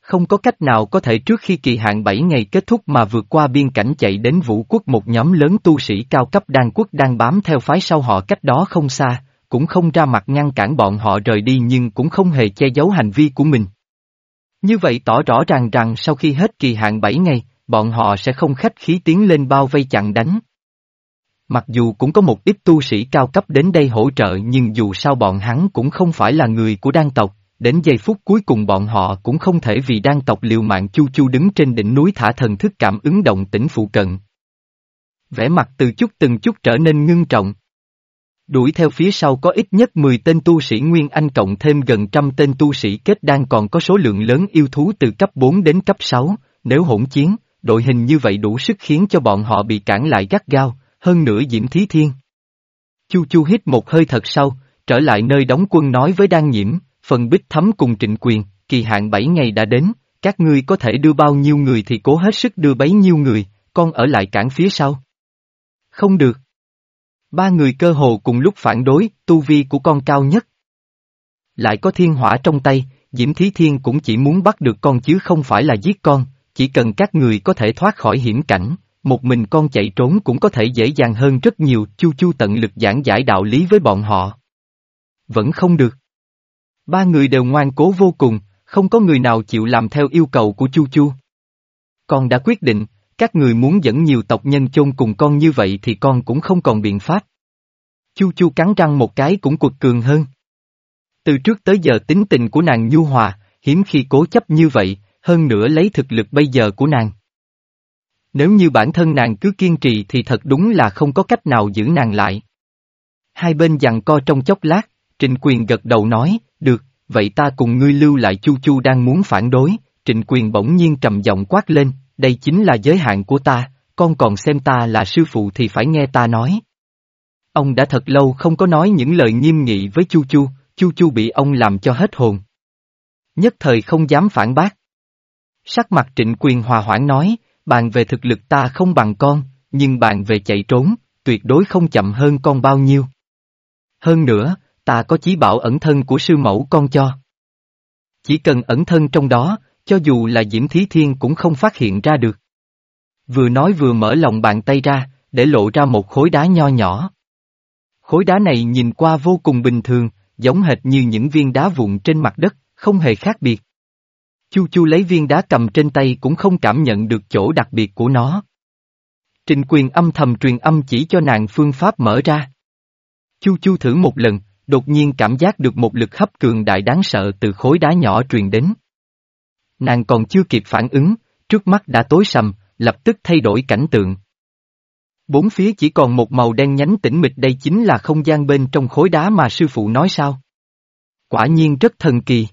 Không có cách nào có thể trước khi kỳ hạn 7 ngày kết thúc mà vượt qua biên cảnh chạy đến vũ quốc một nhóm lớn tu sĩ cao cấp đan quốc đang bám theo phái sau họ cách đó không xa, cũng không ra mặt ngăn cản bọn họ rời đi nhưng cũng không hề che giấu hành vi của mình. Như vậy tỏ rõ ràng rằng sau khi hết kỳ hạn 7 ngày, bọn họ sẽ không khách khí tiến lên bao vây chặn đánh. Mặc dù cũng có một ít tu sĩ cao cấp đến đây hỗ trợ nhưng dù sao bọn hắn cũng không phải là người của đan tộc, đến giây phút cuối cùng bọn họ cũng không thể vì đan tộc liều mạng chu chu đứng trên đỉnh núi thả thần thức cảm ứng động tĩnh phụ cận. Vẻ mặt từ chút từng chút trở nên ngưng trọng. Đuổi theo phía sau có ít nhất 10 tên tu sĩ Nguyên Anh cộng thêm gần trăm tên tu sĩ kết đang còn có số lượng lớn yêu thú từ cấp 4 đến cấp 6, nếu hỗn chiến, đội hình như vậy đủ sức khiến cho bọn họ bị cản lại gắt gao, hơn nữa Diễm Thí Thiên. Chu Chu hít một hơi thật sâu, trở lại nơi đóng quân nói với Đan Nhiễm, phần bích thấm cùng trịnh quyền, kỳ hạn 7 ngày đã đến, các ngươi có thể đưa bao nhiêu người thì cố hết sức đưa bấy nhiêu người, con ở lại cản phía sau. Không được. Ba người cơ hồ cùng lúc phản đối, tu vi của con cao nhất. Lại có thiên hỏa trong tay, Diễm Thí Thiên cũng chỉ muốn bắt được con chứ không phải là giết con, chỉ cần các người có thể thoát khỏi hiểm cảnh, một mình con chạy trốn cũng có thể dễ dàng hơn rất nhiều, Chu Chu tận lực giảng giải đạo lý với bọn họ. Vẫn không được. Ba người đều ngoan cố vô cùng, không có người nào chịu làm theo yêu cầu của Chu Chu. Con đã quyết định, các người muốn dẫn nhiều tộc nhân chôn cùng con như vậy thì con cũng không còn biện pháp. Chu Chu cắn răng một cái cũng cuột cường hơn. Từ trước tới giờ tính tình của nàng nhu hòa, hiếm khi cố chấp như vậy, hơn nữa lấy thực lực bây giờ của nàng. Nếu như bản thân nàng cứ kiên trì thì thật đúng là không có cách nào giữ nàng lại. Hai bên giằng co trong chốc lát, Trịnh Quyền gật đầu nói, được, vậy ta cùng ngươi lưu lại Chu Chu đang muốn phản đối, Trịnh Quyền bỗng nhiên trầm giọng quát lên, đây chính là giới hạn của ta, con còn xem ta là sư phụ thì phải nghe ta nói. Ông đã thật lâu không có nói những lời nghiêm nghị với Chu Chu, Chu Chu bị ông làm cho hết hồn. Nhất thời không dám phản bác. Sắc mặt trịnh quyền hòa hoãn nói, bàn về thực lực ta không bằng con, nhưng bàn về chạy trốn, tuyệt đối không chậm hơn con bao nhiêu. Hơn nữa, ta có chí bảo ẩn thân của sư mẫu con cho. Chỉ cần ẩn thân trong đó, cho dù là Diễm Thí Thiên cũng không phát hiện ra được. Vừa nói vừa mở lòng bàn tay ra, để lộ ra một khối đá nho nhỏ. Khối đá này nhìn qua vô cùng bình thường, giống hệt như những viên đá vụn trên mặt đất, không hề khác biệt. Chu Chu lấy viên đá cầm trên tay cũng không cảm nhận được chỗ đặc biệt của nó. Trình quyền âm thầm truyền âm chỉ cho nàng phương pháp mở ra. Chu Chu thử một lần, đột nhiên cảm giác được một lực hấp cường đại đáng sợ từ khối đá nhỏ truyền đến. Nàng còn chưa kịp phản ứng, trước mắt đã tối sầm, lập tức thay đổi cảnh tượng. Bốn phía chỉ còn một màu đen nhánh tĩnh mịch đây chính là không gian bên trong khối đá mà sư phụ nói sao. Quả nhiên rất thần kỳ.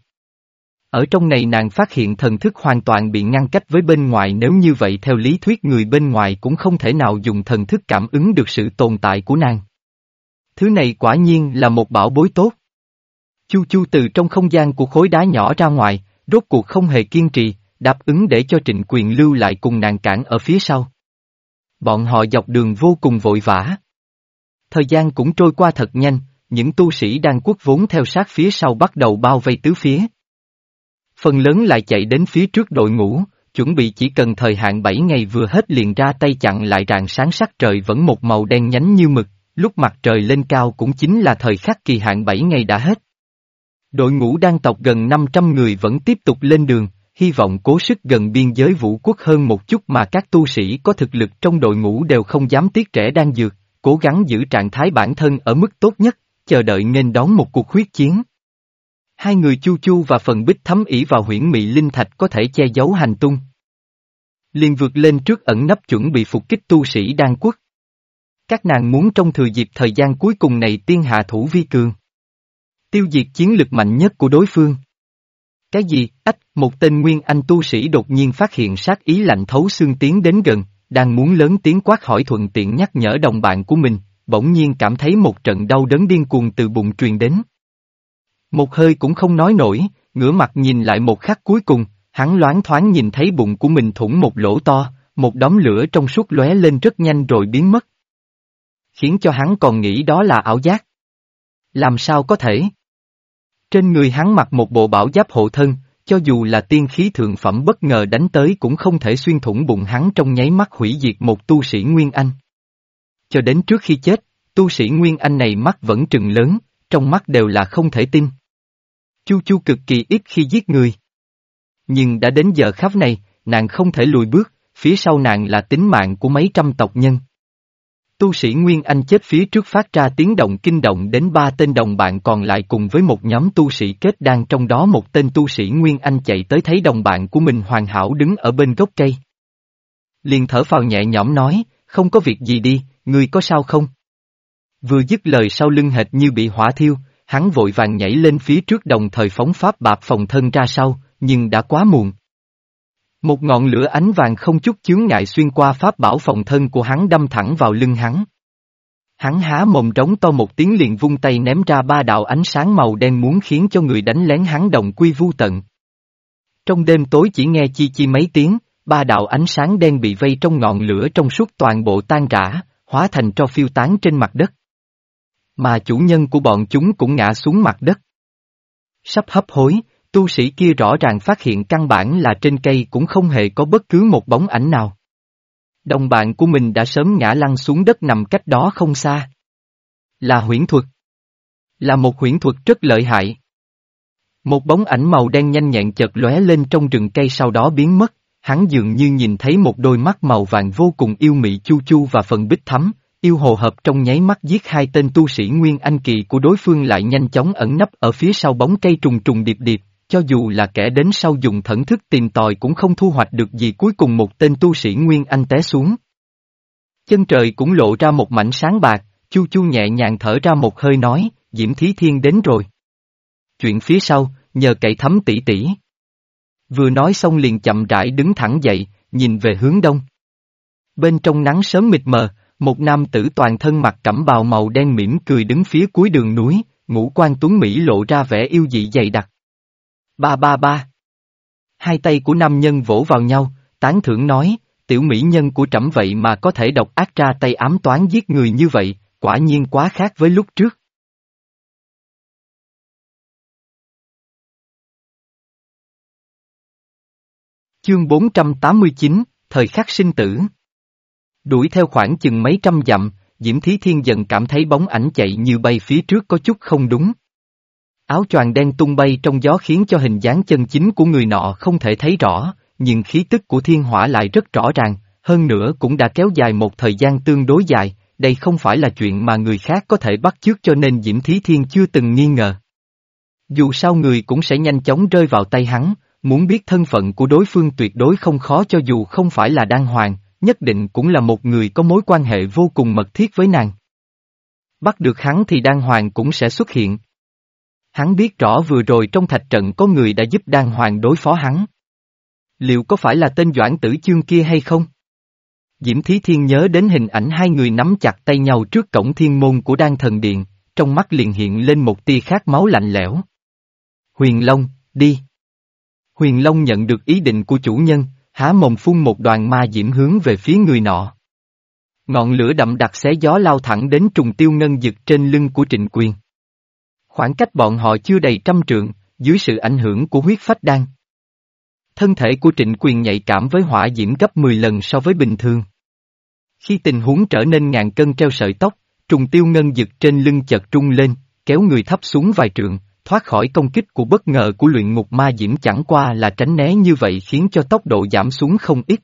Ở trong này nàng phát hiện thần thức hoàn toàn bị ngăn cách với bên ngoài nếu như vậy theo lý thuyết người bên ngoài cũng không thể nào dùng thần thức cảm ứng được sự tồn tại của nàng. Thứ này quả nhiên là một bảo bối tốt. Chu chu từ trong không gian của khối đá nhỏ ra ngoài, rốt cuộc không hề kiên trì, đáp ứng để cho trịnh quyền lưu lại cùng nàng cản ở phía sau. Bọn họ dọc đường vô cùng vội vã. Thời gian cũng trôi qua thật nhanh, những tu sĩ đang quốc vốn theo sát phía sau bắt đầu bao vây tứ phía. Phần lớn lại chạy đến phía trước đội ngũ, chuẩn bị chỉ cần thời hạn 7 ngày vừa hết liền ra tay chặn lại rạng sáng sắc trời vẫn một màu đen nhánh như mực, lúc mặt trời lên cao cũng chính là thời khắc kỳ hạn 7 ngày đã hết. Đội ngũ đang tộc gần 500 người vẫn tiếp tục lên đường, hy vọng cố sức gần biên giới vũ quốc hơn một chút mà các tu sĩ có thực lực trong đội ngũ đều không dám tiếc trẻ đang dược, cố gắng giữ trạng thái bản thân ở mức tốt nhất, chờ đợi nên đón một cuộc huyết chiến. Hai người chu chu và phần bích thấm ỉ vào huyễn mị linh thạch có thể che giấu hành tung. liền vượt lên trước ẩn nấp chuẩn bị phục kích tu sĩ đan quốc. Các nàng muốn trong thừa dịp thời gian cuối cùng này tiên hạ thủ vi cường. Tiêu diệt chiến lực mạnh nhất của đối phương. Cái gì, ách, một tên nguyên anh tu sĩ đột nhiên phát hiện sát ý lạnh thấu xương tiến đến gần, đang muốn lớn tiếng quát hỏi thuận tiện nhắc nhở đồng bạn của mình, bỗng nhiên cảm thấy một trận đau đớn điên cuồng từ bụng truyền đến. Một hơi cũng không nói nổi, ngửa mặt nhìn lại một khắc cuối cùng, hắn loáng thoáng nhìn thấy bụng của mình thủng một lỗ to, một đóm lửa trong suốt lóe lên rất nhanh rồi biến mất. Khiến cho hắn còn nghĩ đó là ảo giác. Làm sao có thể? Trên người hắn mặc một bộ bảo giáp hộ thân, cho dù là tiên khí thượng phẩm bất ngờ đánh tới cũng không thể xuyên thủng bụng hắn trong nháy mắt hủy diệt một tu sĩ Nguyên Anh. Cho đến trước khi chết, tu sĩ Nguyên Anh này mắt vẫn trừng lớn, trong mắt đều là không thể tin. Chu Chu cực kỳ ít khi giết người. Nhưng đã đến giờ khắp này, nàng không thể lùi bước, phía sau nàng là tính mạng của mấy trăm tộc nhân. Tu sĩ Nguyên Anh chết phía trước phát ra tiếng động kinh động đến ba tên đồng bạn còn lại cùng với một nhóm tu sĩ kết đang trong đó một tên tu sĩ Nguyên Anh chạy tới thấy đồng bạn của mình hoàn hảo đứng ở bên gốc cây. Liền thở phào nhẹ nhõm nói, không có việc gì đi, ngươi có sao không? Vừa dứt lời sau lưng hệt như bị hỏa thiêu, hắn vội vàng nhảy lên phía trước đồng thời phóng pháp bạp phòng thân ra sau, nhưng đã quá muộn. Một ngọn lửa ánh vàng không chút chướng ngại xuyên qua pháp bảo phòng thân của hắn đâm thẳng vào lưng hắn. Hắn há mồm trống to một tiếng liền vung tay ném ra ba đạo ánh sáng màu đen muốn khiến cho người đánh lén hắn đồng quy vu tận. Trong đêm tối chỉ nghe chi chi mấy tiếng, ba đạo ánh sáng đen bị vây trong ngọn lửa trong suốt toàn bộ tan rã, hóa thành tro phiêu tán trên mặt đất. Mà chủ nhân của bọn chúng cũng ngã xuống mặt đất. Sắp hấp hối, tu sĩ kia rõ ràng phát hiện căn bản là trên cây cũng không hề có bất cứ một bóng ảnh nào. Đồng bạn của mình đã sớm ngã lăn xuống đất nằm cách đó không xa. Là huyễn thuật. Là một huyễn thuật rất lợi hại. Một bóng ảnh màu đen nhanh nhẹn chợt lóe lên trong rừng cây sau đó biến mất, hắn dường như nhìn thấy một đôi mắt màu vàng vô cùng yêu mị chu chu và phần bích thắm, yêu hồ hợp trong nháy mắt giết hai tên tu sĩ Nguyên Anh Kỳ của đối phương lại nhanh chóng ẩn nấp ở phía sau bóng cây trùng trùng điệp điệp, cho dù là kẻ đến sau dùng thẩn thức tìm tòi cũng không thu hoạch được gì cuối cùng một tên tu sĩ Nguyên Anh té xuống. Chân trời cũng lộ ra một mảnh sáng bạc, chu chu nhẹ nhàng thở ra một hơi nói, Diễm Thí Thiên đến rồi. Chuyện phía sau, nhờ cậy thấm tỷ tỷ. Vừa nói xong liền chậm rãi đứng thẳng dậy, nhìn về hướng đông. Bên trong nắng sớm mịt mờ, một nam tử toàn thân mặc cẩm bào màu đen mỉm cười đứng phía cuối đường núi, ngũ quan tuấn Mỹ lộ ra vẻ yêu dị dày đặc. Ba ba ba. Hai tay của nam nhân vỗ vào nhau, tán thưởng nói, tiểu mỹ nhân của trẫm vậy mà có thể độc ác ra tay ám toán giết người như vậy, quả nhiên quá khác với lúc trước. Chương 489, Thời khắc sinh tử Đuổi theo khoảng chừng mấy trăm dặm, Diễm Thí Thiên dần cảm thấy bóng ảnh chạy như bay phía trước có chút không đúng. Áo choàng đen tung bay trong gió khiến cho hình dáng chân chính của người nọ không thể thấy rõ, nhưng khí tức của thiên hỏa lại rất rõ ràng, hơn nữa cũng đã kéo dài một thời gian tương đối dài, đây không phải là chuyện mà người khác có thể bắt chước cho nên Diễm Thí Thiên chưa từng nghi ngờ. Dù sao người cũng sẽ nhanh chóng rơi vào tay hắn, muốn biết thân phận của đối phương tuyệt đối không khó cho dù không phải là đan hoàng, nhất định cũng là một người có mối quan hệ vô cùng mật thiết với nàng. Bắt được hắn thì đan hoàng cũng sẽ xuất hiện. Hắn biết rõ vừa rồi trong thạch trận có người đã giúp đan hoàng đối phó hắn. Liệu có phải là tên Doãn Tử Chương kia hay không? Diễm Thí Thiên nhớ đến hình ảnh hai người nắm chặt tay nhau trước cổng thiên môn của đan thần điện, trong mắt liền hiện lên một tia khát máu lạnh lẽo. Huyền Long, đi. Huyền Long nhận được ý định của chủ nhân, há mồm phun một đoàn ma diễm hướng về phía người nọ. Ngọn lửa đậm đặc xé gió lao thẳng đến trùng tiêu ngân dực trên lưng của trịnh quyền. Khoảng cách bọn họ chưa đầy trăm trượng, dưới sự ảnh hưởng của huyết phách đan. Thân thể của trịnh quyền nhạy cảm với hỏa diễm gấp 10 lần so với bình thường. Khi tình huống trở nên ngàn cân treo sợi tóc, trùng tiêu ngân dực trên lưng chợt trung lên, kéo người thấp xuống vài trượng, thoát khỏi công kích của bất ngờ của luyện ngục ma diễm chẳng qua là tránh né như vậy khiến cho tốc độ giảm xuống không ít.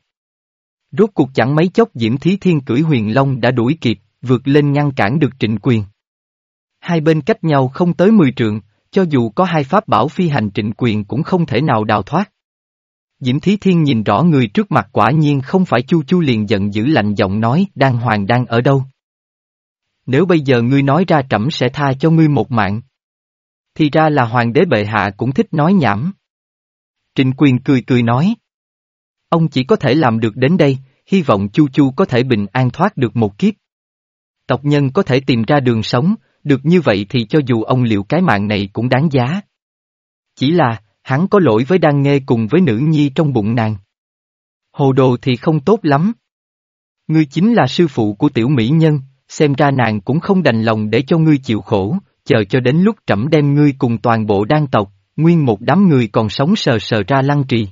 Rốt cuộc chẳng mấy chốc Diễm Thí Thiên cưỡi huyền long đã đuổi kịp, vượt lên ngăn cản được trịnh quyền. Hai bên cách nhau không tới 10 trượng, cho dù có hai pháp bảo phi hành trịnh quyền cũng không thể nào đào thoát. Diễm Thí Thiên nhìn rõ người trước mặt quả nhiên không phải Chu Chu liền giận dữ lạnh giọng nói đang hoàng đang ở đâu. Nếu bây giờ ngươi nói ra trẫm sẽ tha cho ngươi một mạng. Thì ra là hoàng đế bệ hạ cũng thích nói nhảm. Trịnh quyền cười cười nói. Ông chỉ có thể làm được đến đây, hy vọng Chu Chu có thể bình an thoát được một kiếp. Tộc nhân có thể tìm ra đường sống, được như vậy thì cho dù ông liệu cái mạng này cũng đáng giá. Chỉ là, hắn có lỗi với đan nghe cùng với nữ nhi trong bụng nàng. Hồ đồ thì không tốt lắm. Ngươi chính là sư phụ của tiểu mỹ nhân, xem ra nàng cũng không đành lòng để cho ngươi chịu khổ, chờ cho đến lúc trẫm đem ngươi cùng toàn bộ đan tộc, nguyên một đám người còn sống sờ sờ ra lăng trì.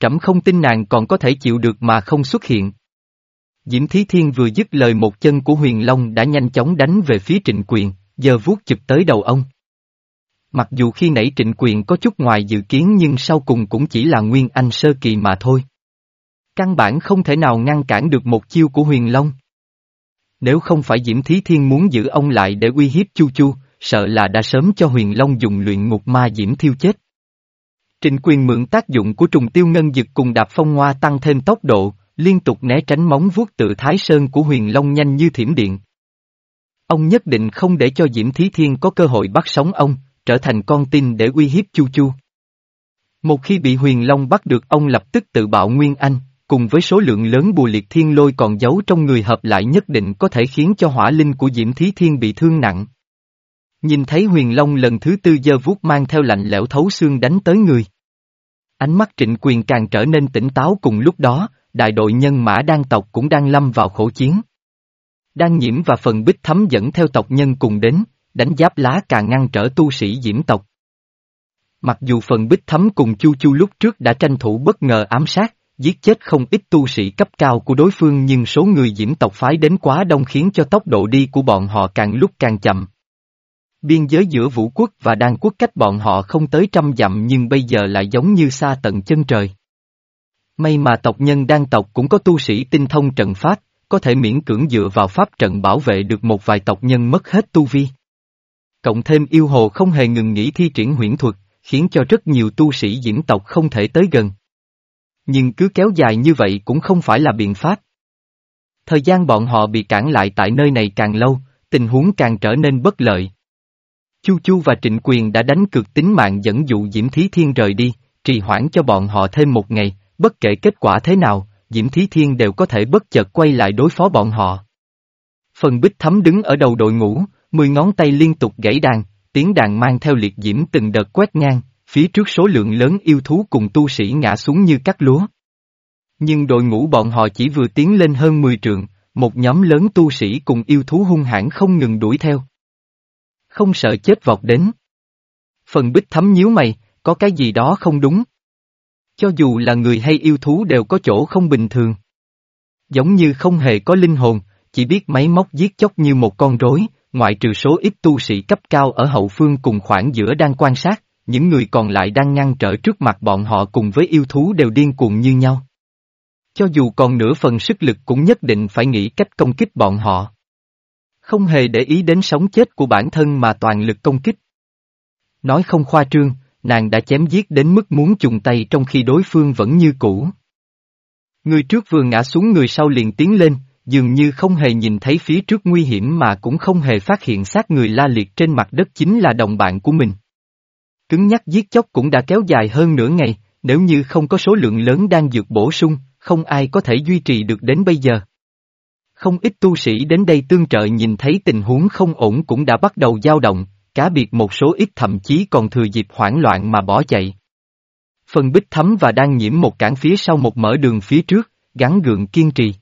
Trẫm không tin nàng còn có thể chịu được mà không xuất hiện. Diễm Thí Thiên vừa dứt lời một chân của huyền long đã nhanh chóng đánh về phía trịnh quyền, giờ vuốt chụp tới đầu ông. Mặc dù khi nãy trịnh quyền có chút ngoài dự kiến nhưng sau cùng cũng chỉ là nguyên anh sơ kỳ mà thôi. Căn bản không thể nào ngăn cản được một chiêu của huyền long. Nếu không phải Diễm Thí Thiên muốn giữ ông lại để uy hiếp Chu Chu, sợ là đã sớm cho huyền long dùng luyện ngục ma Diễm thiêu chết. Trịnh quyền mượn tác dụng của trùng tiêu ngân dực cùng đạp phong hoa tăng thêm tốc độ, liên tục né tránh móng vuốt tự thái sơn của huyền long nhanh như thiểm điện. Ông nhất định không để cho Diễm Thí Thiên có cơ hội bắt sống ông, trở thành con tin để uy hiếp Chu Chu. Một khi bị huyền long bắt được ông lập tức tự bạo Nguyên Anh, cùng với số lượng lớn bùa liệt thiên lôi còn giấu trong người hợp lại nhất định có thể khiến cho hỏa linh của Diễm Thí Thiên bị thương nặng. Nhìn thấy huyền long lần thứ tư giơ vuốt mang theo lạnh lẽo thấu xương đánh tới người. Ánh mắt trịnh quyền càng trở nên tỉnh táo cùng lúc đó, đại đội nhân mã đan tộc cũng đang lâm vào khổ chiến. Đan nhiễm và phần bích thấm dẫn theo tộc nhân cùng đến, đánh giáp lá càng ngăn trở tu sĩ diễm tộc. Mặc dù phần bích thấm cùng Chu Chu lúc trước đã tranh thủ bất ngờ ám sát, giết chết không ít tu sĩ cấp cao của đối phương nhưng số người diễm tộc phái đến quá đông khiến cho tốc độ đi của bọn họ càng lúc càng chậm. Biên giới giữa vũ quốc và đan quốc cách bọn họ không tới trăm dặm nhưng bây giờ lại giống như xa tận chân trời. May mà tộc nhân đan tộc cũng có tu sĩ tinh thông trận pháp, có thể miễn cưỡng dựa vào pháp trận bảo vệ được một vài tộc nhân mất hết tu vi. Cộng thêm yêu hồ không hề ngừng nghỉ thi triển huyễn thuật, khiến cho rất nhiều tu sĩ diễm tộc không thể tới gần. Nhưng cứ kéo dài như vậy cũng không phải là biện pháp. Thời gian bọn họ bị cản lại tại nơi này càng lâu, tình huống càng trở nên bất lợi. Chu Chu và Trịnh Quyền đã đánh cược tính mạng dẫn dụ Diễm Thí Thiên rời đi, trì hoãn cho bọn họ thêm một ngày, bất kể kết quả thế nào, Diễm Thí Thiên đều có thể bất chợt quay lại đối phó bọn họ. Phần bích thấm đứng ở đầu đội ngũ, mười ngón tay liên tục gãy đàn, tiếng đàn mang theo liệt diễm từng đợt quét ngang, phía trước số lượng lớn yêu thú cùng tu sĩ ngã xuống như cắt lúa. Nhưng đội ngũ bọn họ chỉ vừa tiến lên hơn 10 trượng, một nhóm lớn tu sĩ cùng yêu thú hung hãn không ngừng đuổi theo. Không sợ chết vọt đến. Phần bích thấm nhíu mày, có cái gì đó không đúng. Cho dù là người hay yêu thú đều có chỗ không bình thường. Giống như không hề có linh hồn, chỉ biết máy móc giết chóc như một con rối, ngoại trừ số ít tu sĩ cấp cao ở hậu phương cùng khoảng giữa đang quan sát, những người còn lại đang ngăn trở trước mặt bọn họ cùng với yêu thú đều điên cuồng như nhau. Cho dù còn nửa phần sức lực cũng nhất định phải nghĩ cách công kích bọn họ. Không hề để ý đến sống chết của bản thân mà toàn lực công kích. Nói không khoa trương, nàng đã chém giết đến mức muốn trùng tay trong khi đối phương vẫn như cũ. Người trước vừa ngã xuống người sau liền tiến lên, dường như không hề nhìn thấy phía trước nguy hiểm mà cũng không hề phát hiện xác người la liệt trên mặt đất chính là đồng bạn của mình. Cứng nhắc giết chóc cũng đã kéo dài hơn nửa ngày, nếu như không có số lượng lớn đang dược bổ sung, không ai có thể duy trì được đến bây giờ. Không ít tu sĩ đến đây tương trợ nhìn thấy tình huống không ổn cũng đã bắt đầu dao động, cá biệt một số ít thậm chí còn thừa dịp hoảng loạn mà bỏ chạy. Phần bích thấm và đang nhiễm một cản phía sau một mở đường phía trước, gắn gượng kiên trì.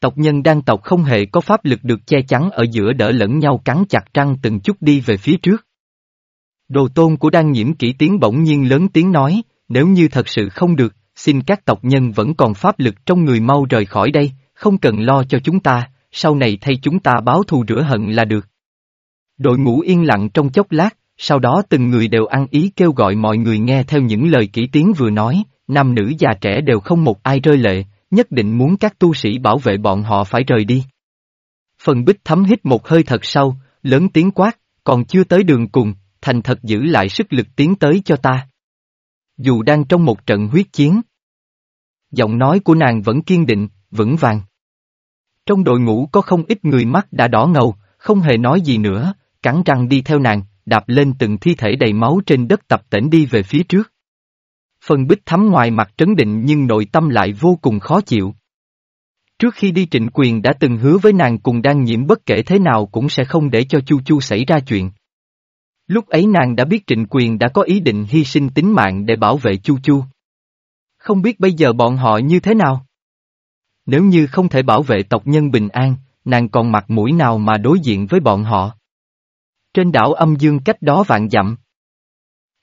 Tộc nhân đang tộc không hề có pháp lực được che chắn ở giữa đỡ lẫn nhau cắn chặt răng từng chút đi về phía trước. Đồ tôn của đang nhiễm kỹ tiếng bỗng nhiên lớn tiếng nói, nếu như thật sự không được, xin các tộc nhân vẫn còn pháp lực trong người mau rời khỏi đây, không cần lo cho chúng ta, sau này thay chúng ta báo thù rửa hận là được. Đội ngũ yên lặng trong chốc lát, sau đó từng người đều ăn ý kêu gọi mọi người nghe theo những lời kỹ tiếng vừa nói, nam nữ già trẻ đều không một ai rơi lệ, nhất định muốn các tu sĩ bảo vệ bọn họ phải rời đi. Phần bích thấm hít một hơi thật sâu, lớn tiếng quát, còn chưa tới đường cùng, thành thật giữ lại sức lực tiến tới cho ta. Dù đang trong một trận huyết chiến. Giọng nói của nàng vẫn kiên định, vững vàng. Trong đội ngũ có không ít người mắt đã đỏ ngầu, không hề nói gì nữa, cắn răng đi theo nàng, đạp lên từng thi thể đầy máu trên đất tập tễnh đi về phía trước. Phần bích thắm ngoài mặt trấn định nhưng nội tâm lại vô cùng khó chịu. Trước khi đi trịnh quyền đã từng hứa với nàng cùng đang nhiễm bất kể thế nào cũng sẽ không để cho Chu Chu xảy ra chuyện. Lúc ấy nàng đã biết trịnh quyền đã có ý định hy sinh tính mạng để bảo vệ Chu Chu. Không biết bây giờ bọn họ như thế nào? Nếu như không thể bảo vệ tộc nhân bình an, nàng còn mặt mũi nào mà đối diện với bọn họ? Trên đảo âm dương cách đó vạn dặm.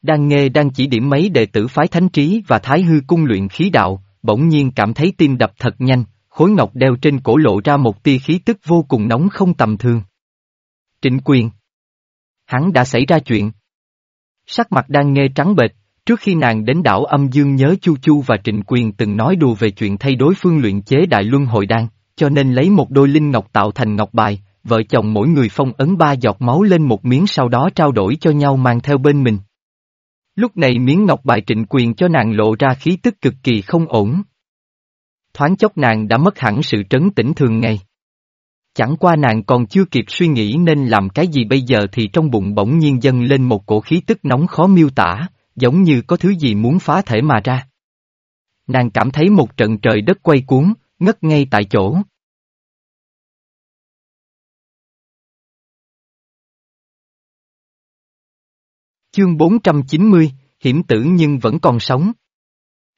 Đang nghe đang chỉ điểm mấy đệ tử phái thánh trí và thái hư cung luyện khí đạo, bỗng nhiên cảm thấy tim đập thật nhanh, khối ngọc đeo trên cổ lộ ra một tia khí tức vô cùng nóng không tầm thường. Trịnh quyền. Hắn đã xảy ra chuyện. Sắc mặt đang nghe trắng bệch, trước khi nàng đến đảo âm dương nhớ Chu Chu và Trịnh Quyền từng nói đùa về chuyện thay đối phương luyện chế đại luân hồi đan, cho nên lấy một đôi linh ngọc tạo thành ngọc bài, vợ chồng mỗi người phong ấn ba giọt máu lên một miếng sau đó trao đổi cho nhau mang theo bên mình. Lúc này miếng ngọc bài trịnh quyền cho nàng lộ ra khí tức cực kỳ không ổn. Thoáng chốc nàng đã mất hẳn sự trấn tĩnh thường ngày. Chẳng qua nàng còn chưa kịp suy nghĩ nên làm cái gì bây giờ thì trong bụng bỗng nhiên dâng lên một cổ khí tức nóng khó miêu tả, giống như có thứ gì muốn phá thể mà ra. Nàng cảm thấy một trận trời đất quay cuốn, ngất ngay tại chỗ. Chương 490, hiểm tử nhưng vẫn còn sống.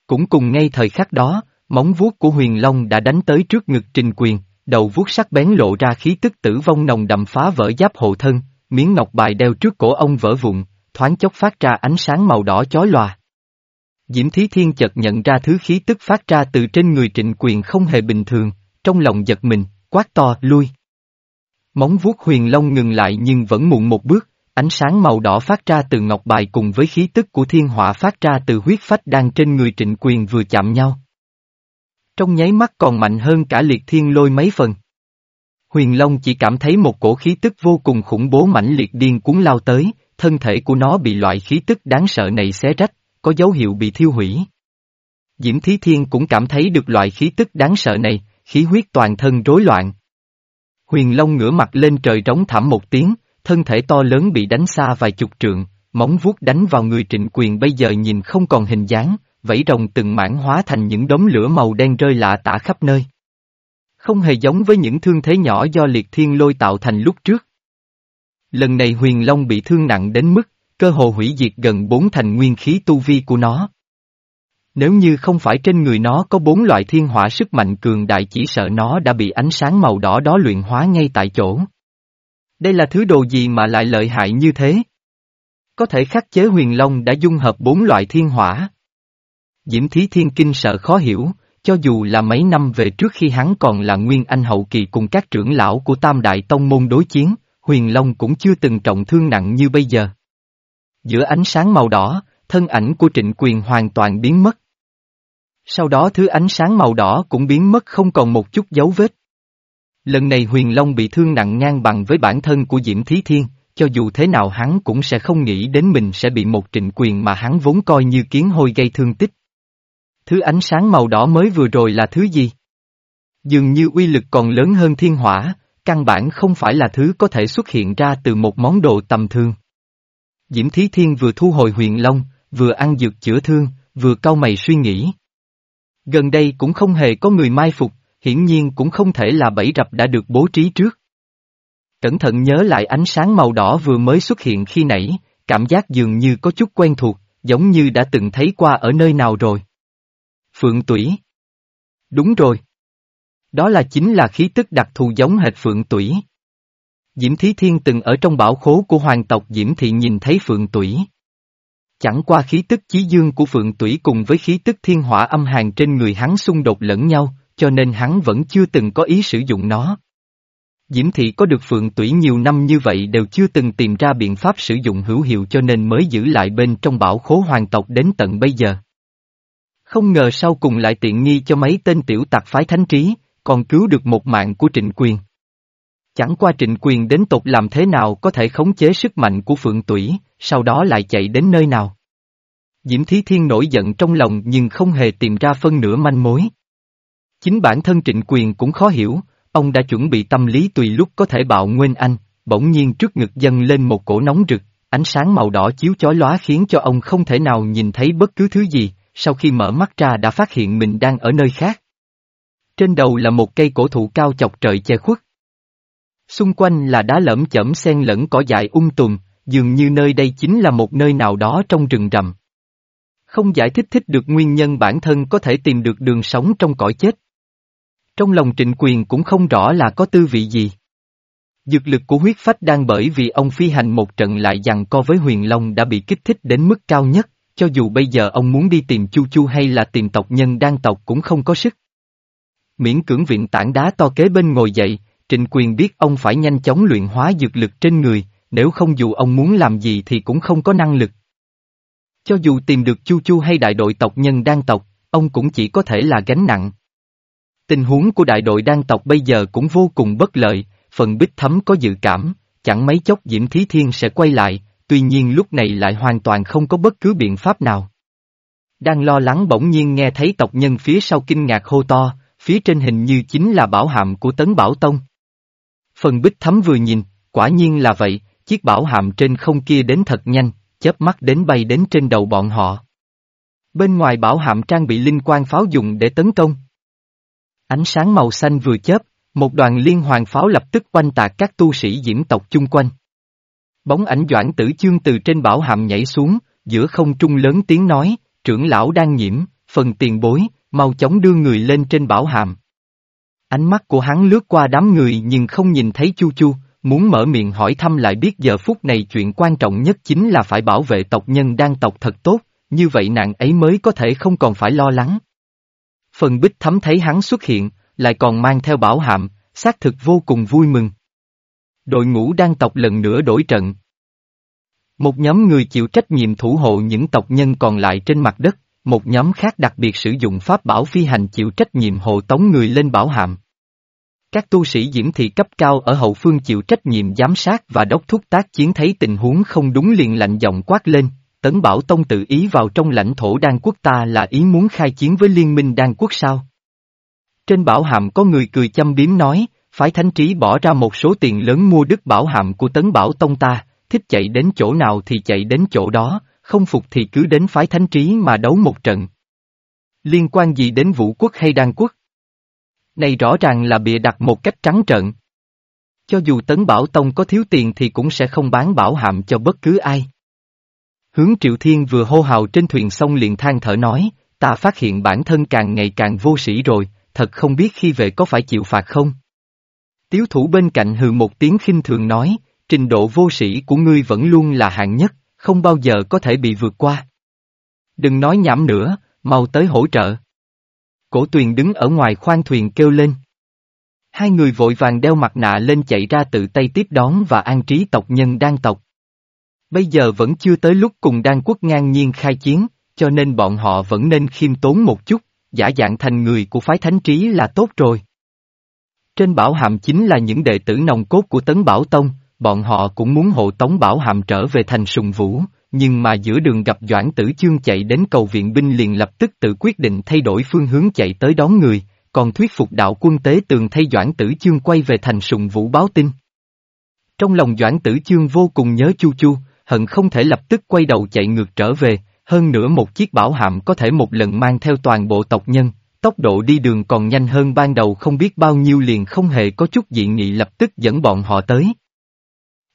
Cũng cùng ngay thời khắc đó, móng vuốt của huyền long đã đánh tới trước ngực trình quyền, đầu vuốt sắc bén lộ ra khí tức tử vong nồng đậm phá vỡ giáp hộ thân, miếng ngọc bài đeo trước cổ ông vỡ vụn, thoáng chốc phát ra ánh sáng màu đỏ chói lòa. Diễm Thí Thiên chợt nhận ra thứ khí tức phát ra từ trên người trịnh quyền không hề bình thường, trong lòng giật mình, quát to, lui. Móng vuốt huyền long ngừng lại nhưng vẫn muộn một bước, ánh sáng màu đỏ phát ra từ ngọc bài cùng với khí tức của thiên hỏa phát ra từ huyết phách đang trên người trịnh quyền vừa chạm nhau. Trong nháy mắt còn mạnh hơn cả liệt thiên lôi mấy phần. Huyền Long chỉ cảm thấy một cổ khí tức vô cùng khủng bố mãnh liệt điên cuốn lao tới, thân thể của nó bị loại khí tức đáng sợ này xé rách, có dấu hiệu bị thiêu hủy. Diễm Thí Thiên cũng cảm thấy được loại khí tức đáng sợ này, khí huyết toàn thân rối loạn. Huyền Long ngửa mặt lên trời trống thảm một tiếng, thân thể to lớn bị đánh xa vài chục trượng, móng vuốt đánh vào người trịnh quyền bây giờ nhìn không còn hình dáng, vẫy rồng từng mảng hóa thành những đống lửa màu đen rơi lạ tả khắp nơi. Không hề giống với những thương thế nhỏ do liệt thiên lôi tạo thành lúc trước. Lần này huyền long bị thương nặng đến mức, cơ hồ hủy diệt gần bốn thành nguyên khí tu vi của nó. Nếu như không phải trên người nó có bốn loại thiên hỏa sức mạnh cường đại chỉ sợ nó đã bị ánh sáng màu đỏ đó luyện hóa ngay tại chỗ. Đây là thứ đồ gì mà lại lợi hại như thế? Có thể khắc chế huyền long đã dung hợp bốn loại thiên hỏa. Diễm Thí Thiên Kinh sợ khó hiểu, cho dù là mấy năm về trước khi hắn còn là Nguyên Anh hậu kỳ cùng các trưởng lão của Tam Đại Tông môn đối chiến, huyền long cũng chưa từng trọng thương nặng như bây giờ. Giữa ánh sáng màu đỏ, thân ảnh của trịnh quyền hoàn toàn biến mất. Sau đó thứ ánh sáng màu đỏ cũng biến mất không còn một chút dấu vết. Lần này huyền long bị thương nặng ngang bằng với bản thân của Diễm Thí Thiên, cho dù thế nào hắn cũng sẽ không nghĩ đến mình sẽ bị một trịnh quyền mà hắn vốn coi như kiến hôi gây thương tích. Thứ ánh sáng màu đỏ mới vừa rồi là thứ gì? Dường như uy lực còn lớn hơn thiên hỏa, căn bản không phải là thứ có thể xuất hiện ra từ một món đồ tầm thường. Diễm Thí Thiên vừa thu hồi huyền long, vừa ăn dược chữa thương, vừa cau mày suy nghĩ. Gần đây cũng không hề có người mai phục, hiển nhiên cũng không thể là bẫy rập đã được bố trí trước. Cẩn thận nhớ lại ánh sáng màu đỏ vừa mới xuất hiện khi nãy, cảm giác dường như có chút quen thuộc, giống như đã từng thấy qua ở nơi nào rồi. Phượng tủy. Đúng rồi. Đó là chính là khí tức đặc thù giống hệt phượng tủy. Diễm Thí Thiên từng ở trong bảo khố của hoàng tộc Diễm Thị nhìn thấy phượng tủy. Chẳng qua khí tức chí dương của phượng tủy cùng với khí tức thiên hỏa âm hàn trên người hắn xung đột lẫn nhau, cho nên hắn vẫn chưa từng có ý sử dụng nó. Diễm Thị có được phượng tủy nhiều năm như vậy đều chưa từng tìm ra biện pháp sử dụng hữu hiệu cho nên mới giữ lại bên trong bảo khố hoàng tộc đến tận bây giờ. Không ngờ sau cùng lại tiện nghi cho mấy tên tiểu tặc phái thánh trí, còn cứu được một mạng của trịnh quyền. Chẳng qua trịnh quyền đến tột làm thế nào có thể khống chế sức mạnh của phượng tủy, sau đó lại chạy đến nơi nào. Diễm Thí Thiên nổi giận trong lòng nhưng không hề tìm ra phân nửa manh mối. Chính bản thân trịnh quyền cũng khó hiểu, ông đã chuẩn bị tâm lý tùy lúc có thể bạo nguyên anh, bỗng nhiên trước ngực dâng lên một cổ nóng rực, ánh sáng màu đỏ chiếu chói lóa khiến cho ông không thể nào nhìn thấy bất cứ thứ gì, sau khi mở mắt ra đã phát hiện mình đang ở nơi khác. Trên đầu là một cây cổ thụ cao chọc trời che khuất. Xung quanh là đá lởm chởm xen lẫn cỏ dại ung um tùm, dường như nơi đây chính là một nơi nào đó trong rừng rậm. Không giải thích thích được nguyên nhân bản thân có thể tìm được đường sống trong cõi chết. Trong lòng trịnh quyền cũng không rõ là có tư vị gì. Dược lực của huyết phách đang bởi vì ông phi hành một trận lại dằn co với huyền long đã bị kích thích đến mức cao nhất, cho dù bây giờ ông muốn đi tìm Chu Chu hay là tìm tộc nhân đan tộc cũng không có sức. Miễn cưỡng viện tảng đá to kế bên ngồi dậy, Trịnh Quyền biết ông phải nhanh chóng luyện hóa dược lực trên người, nếu không dù ông muốn làm gì thì cũng không có năng lực. Cho dù tìm được Chu Chu hay đại đội tộc nhân đan tộc, ông cũng chỉ có thể là gánh nặng. Tình huống của đại đội đan tộc bây giờ cũng vô cùng bất lợi, phần bích thấm có dự cảm, chẳng mấy chốc Diễm Thí Thiên sẽ quay lại, tuy nhiên lúc này lại hoàn toàn không có bất cứ biện pháp nào. Đang lo lắng bỗng nhiên nghe thấy tộc nhân phía sau kinh ngạc hô to, phía trên hình như chính là bảo hàm của Tấn Bảo Tông. Phần bích thấm vừa nhìn, quả nhiên là vậy, chiếc bảo hàm trên không kia đến thật nhanh, chớp mắt đến bay đến trên đầu bọn họ. Bên ngoài bảo hàm trang bị linh quan pháo dùng để tấn công. Ánh sáng màu xanh vừa chớp, một đoàn liên hoàng pháo lập tức quanh tạc các tu sĩ diễm tộc chung quanh. Bóng ảnh Doãn Tử Chương từ trên bảo hàm nhảy xuống, giữa không trung lớn tiếng nói, trưởng lão đang nhiễm, phần tiền bối, mau chóng đưa người lên trên bảo hàm. Ánh mắt của hắn lướt qua đám người nhưng không nhìn thấy Chu Chu, muốn mở miệng hỏi thăm lại biết giờ phút này chuyện quan trọng nhất chính là phải bảo vệ tộc nhân đang tộc thật tốt, như vậy nàng ấy mới có thể không còn phải lo lắng. Phần bích thấm thấy hắn xuất hiện, lại còn mang theo bảo hạm, xác thực vô cùng vui mừng. Đội ngũ đang tộc lần nữa đổi trận. Một nhóm người chịu trách nhiệm thủ hộ những tộc nhân còn lại trên mặt đất, một nhóm khác đặc biệt sử dụng pháp bảo phi hành chịu trách nhiệm hộ tống người lên bảo hạm. Các tu sĩ diễm thị cấp cao ở hậu phương chịu trách nhiệm giám sát và đốc thúc tác chiến thấy tình huống không đúng liền lạnh giọng quát lên, tấn bảo tông tự ý vào trong lãnh thổ đan quốc ta là ý muốn khai chiến với liên minh đan quốc sao? Trên bảo hàm có người cười châm biếm nói, phái thánh trí bỏ ra một số tiền lớn mua đức bảo hàm của tấn bảo tông ta, thích chạy đến chỗ nào thì chạy đến chỗ đó, không phục thì cứ đến phái thánh trí mà đấu một trận. Liên quan gì đến vũ quốc hay đan quốc? Này rõ ràng là bịa đặt một cách trắng trợn. Cho dù Tấn Bảo Tông có thiếu tiền thì cũng sẽ không bán bảo hạm cho bất cứ ai. Hướng Triệu Thiên vừa hô hào trên thuyền sông liền than thở nói, ta phát hiện bản thân càng ngày càng vô sĩ rồi, thật không biết khi về có phải chịu phạt không? Tiếu thủ bên cạnh hừ một tiếng khinh thường nói, trình độ vô sĩ của ngươi vẫn luôn là hạng nhất, không bao giờ có thể bị vượt qua. Đừng nói nhảm nữa, mau tới hỗ trợ. Cổ tuyền đứng ở ngoài khoang thuyền kêu lên. Hai người vội vàng đeo mặt nạ lên chạy ra tự tay tiếp đón và an trí tộc nhân đang tộc. Bây giờ vẫn chưa tới lúc cùng đan quốc ngang nhiên khai chiến, cho nên bọn họ vẫn nên khiêm tốn một chút, giả dạng thành người của phái thánh trí là tốt rồi. Trên bảo hàm chính là những đệ tử nòng cốt của Tấn Bảo Tông, bọn họ cũng muốn hộ tống bảo hàm trở về thành sùng vũ, nhưng mà giữa đường gặp Doãn Tử Chương chạy đến cầu viện binh liền lập tức tự quyết định thay đổi phương hướng chạy tới đón người, còn thuyết phục đạo quân tế tường thay Doãn Tử Chương quay về thành sùng vũ báo tin. Trong lòng Doãn Tử Chương vô cùng nhớ Chu Chu, hận không thể lập tức quay đầu chạy ngược trở về, hơn nữa một chiếc bảo hạm có thể một lần mang theo toàn bộ tộc nhân, tốc độ đi đường còn nhanh hơn ban đầu không biết bao nhiêu liền không hề có chút dị nghị lập tức dẫn bọn họ tới.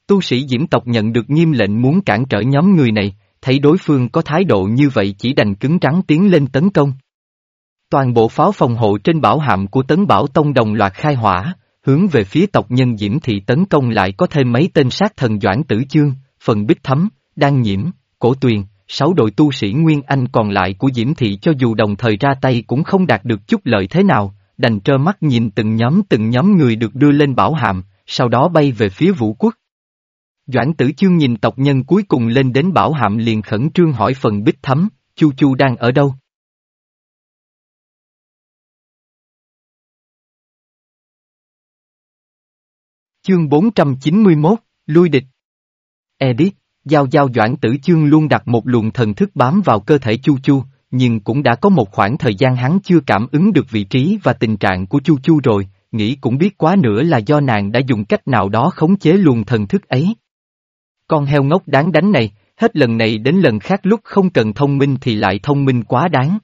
Tu sĩ diễm tộc nhận được nghiêm lệnh muốn cản trở nhóm người này, thấy đối phương có thái độ như vậy chỉ đành cứng trắng tiến lên tấn công. Toàn bộ pháo phòng hộ trên bảo hạm của tấn bảo tông đồng loạt khai hỏa, hướng về phía tộc nhân diễm thị tấn công lại có thêm mấy tên sát thần doãn tử chương, phần bích thấm, đan nhiễm, cổ tuyền, sáu đội tu sĩ Nguyên Anh còn lại của Diễm Thị cho dù đồng thời ra tay cũng không đạt được chút lợi thế nào, đành trơ mắt nhìn từng nhóm từng nhóm người được đưa lên bảo hàm, sau đó bay về phía vũ quốc. Doãn tử chương nhìn tộc nhân cuối cùng lên đến bảo hạm liền khẩn trương hỏi phần bích thấm, Chu Chu đang ở đâu? Chương 491, Lui địch Edit, Giao Giao Doãn Tử Chương luôn đặt một luồng thần thức bám vào cơ thể Chu Chu, nhưng cũng đã có một khoảng thời gian hắn chưa cảm ứng được vị trí và tình trạng của Chu Chu rồi, nghĩ cũng biết quá nữa là do nàng đã dùng cách nào đó khống chế luồng thần thức ấy. Con heo ngốc đáng đánh này, hết lần này đến lần khác lúc không cần thông minh thì lại thông minh quá đáng.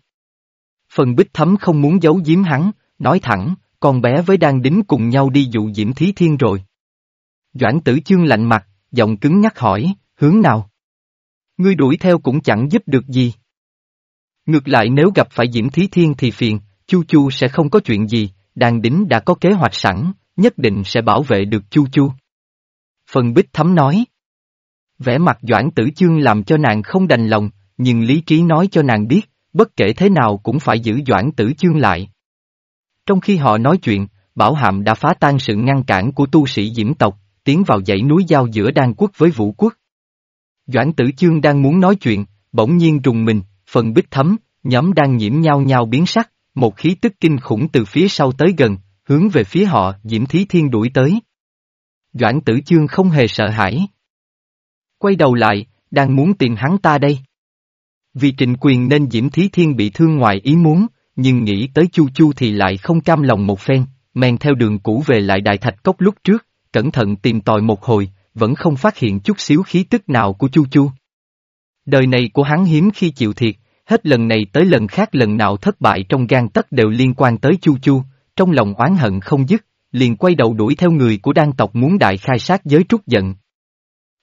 Phần bích thấm không muốn giấu giếm hắn, nói thẳng, con bé với đang đính cùng nhau đi dụ diễm thí thiên rồi. Doãn tử chương lạnh mặt, giọng cứng nhắc hỏi, hướng nào? Ngươi đuổi theo cũng chẳng giúp được gì. Ngược lại nếu gặp phải Diễm Thí Thiên thì phiền, Chu Chu sẽ không có chuyện gì, đàn đính đã có kế hoạch sẵn, nhất định sẽ bảo vệ được Chu Chu. Phần Bích Thấm nói. Vẻ mặt Doãn Tử Chương làm cho nàng không đành lòng, nhưng lý trí nói cho nàng biết, bất kể thế nào cũng phải giữ Doãn Tử Chương lại. Trong khi họ nói chuyện, Bảo Hạm đã phá tan sự ngăn cản của tu sĩ Diễm tộc, tiến vào dãy núi giao giữa Đan quốc với Vũ quốc. Doãn tử chương đang muốn nói chuyện, bỗng nhiên rùng mình, phần bích thấm, nhóm đang nhiễm nhau nhau biến sắc, một khí tức kinh khủng từ phía sau tới gần, hướng về phía họ, Diễm Thí Thiên đuổi tới. Doãn tử chương không hề sợ hãi. Quay đầu lại, đang muốn tìm hắn ta đây. Vì trịnh quyền nên Diễm Thí Thiên bị thương ngoài ý muốn, nhưng nghĩ tới Chu Chu thì lại không cam lòng một phen, men theo đường cũ về lại đại thạch cốc lúc trước, cẩn thận tìm tòi một hồi, vẫn không phát hiện chút xíu khí tức nào của Chu Chu. Đời này của hắn hiếm khi chịu thiệt, hết lần này tới lần khác lần nào thất bại trong gan tất đều liên quan tới Chu Chu, trong lòng oán hận không dứt, liền quay đầu đuổi theo người của đan tộc muốn đại khai sát giới trút giận.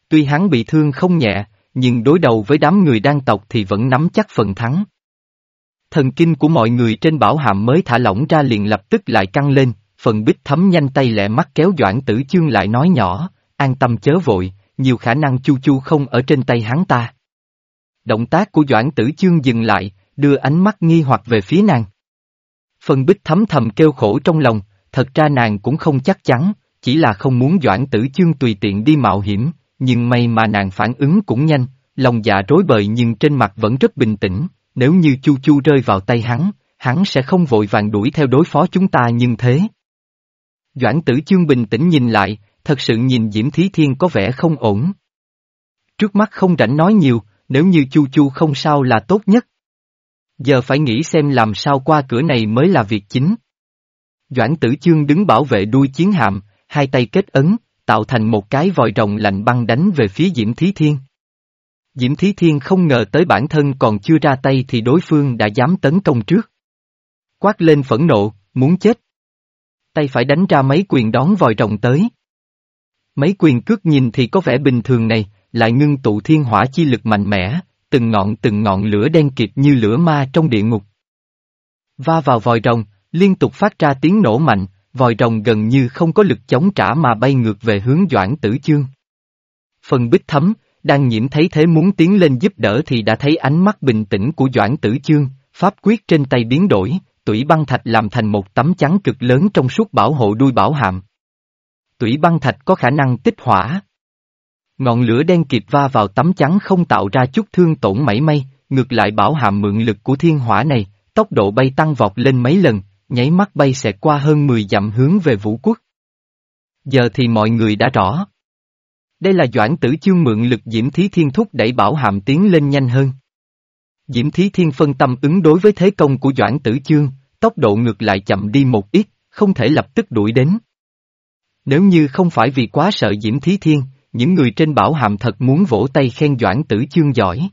Tuy hắn bị thương không nhẹ, nhưng đối đầu với đám người đan tộc thì vẫn nắm chắc phần thắng. Thần kinh của mọi người trên bảo hàm mới thả lỏng ra liền lập tức lại căng lên, phần bích thấm nhanh tay lẹ mắt kéo Doãn Tử Chương lại nói nhỏ, an tâm chớ vội, nhiều khả năng chu chu không ở trên tay hắn ta. Động tác của Doãn Tử Chương dừng lại, đưa ánh mắt nghi hoặc về phía nàng. Phần bích thấm thầm kêu khổ trong lòng, thật ra nàng cũng không chắc chắn, chỉ là không muốn Doãn Tử Chương tùy tiện đi mạo hiểm, nhưng may mà nàng phản ứng cũng nhanh, lòng dạ rối bời nhưng trên mặt vẫn rất bình tĩnh, nếu như Chu Chu rơi vào tay hắn, hắn sẽ không vội vàng đuổi theo đối phó chúng ta nhưng thế. Doãn tử chương bình tĩnh nhìn lại, thật sự nhìn Diễm Thí Thiên có vẻ không ổn. Trước mắt không rảnh nói nhiều, nếu như Chu Chu không sao là tốt nhất. Giờ phải nghĩ xem làm sao qua cửa này mới là việc chính. Doãn tử chương đứng bảo vệ đuôi chiến hạm, hai tay kết ấn, tạo thành một cái vòi rồng lạnh băng đánh về phía Diễm Thí Thiên. Diễm Thí Thiên không ngờ tới bản thân còn chưa ra tay thì đối phương đã dám tấn công trước. Quát lên phẫn nộ, muốn chết. Tay phải đánh ra mấy quyền đón vòi rồng tới. Mấy quyền cước nhìn thì có vẻ bình thường này, lại ngưng tụ thiên hỏa chi lực mạnh mẽ, từng ngọn từng ngọn lửa đen kịt như lửa ma trong địa ngục. Va vào vòi rồng, liên tục phát ra tiếng nổ mạnh, vòi rồng gần như không có lực chống trả mà bay ngược về hướng Doãn Tử Chương. Phần bích thấm, đang nhiễm thấy thế muốn tiến lên giúp đỡ thì đã thấy ánh mắt bình tĩnh của Doãn Tử Chương, pháp quyết trên tay biến đổi, tủy băng thạch làm thành một tấm chắn cực lớn trong suốt bảo hộ đuôi bảo hàm. Tủy băng thạch có khả năng tích hỏa. Ngọn lửa đen kịt va vào tấm chắn không tạo ra chút thương tổn mảy may, ngược lại bảo hàm mượn lực của thiên hỏa này, tốc độ bay tăng vọt lên mấy lần, nháy mắt bay xẹt qua hơn 10 dặm hướng về vũ quốc. Giờ thì mọi người đã rõ. Đây là Doãn Tử Chương mượn lực Diễm Thí Thiên thúc đẩy bảo hàm tiến lên nhanh hơn. Diễm Thí Thiên phân tâm ứng đối với thế công của Doãn Tử Chương, tốc độ ngược lại chậm đi một ít, không thể lập tức đuổi đến. Nếu như không phải vì quá sợ Diễm Thí Thiên, những người trên bảo hàm thật muốn vỗ tay khen Doãn Tử Chương giỏi.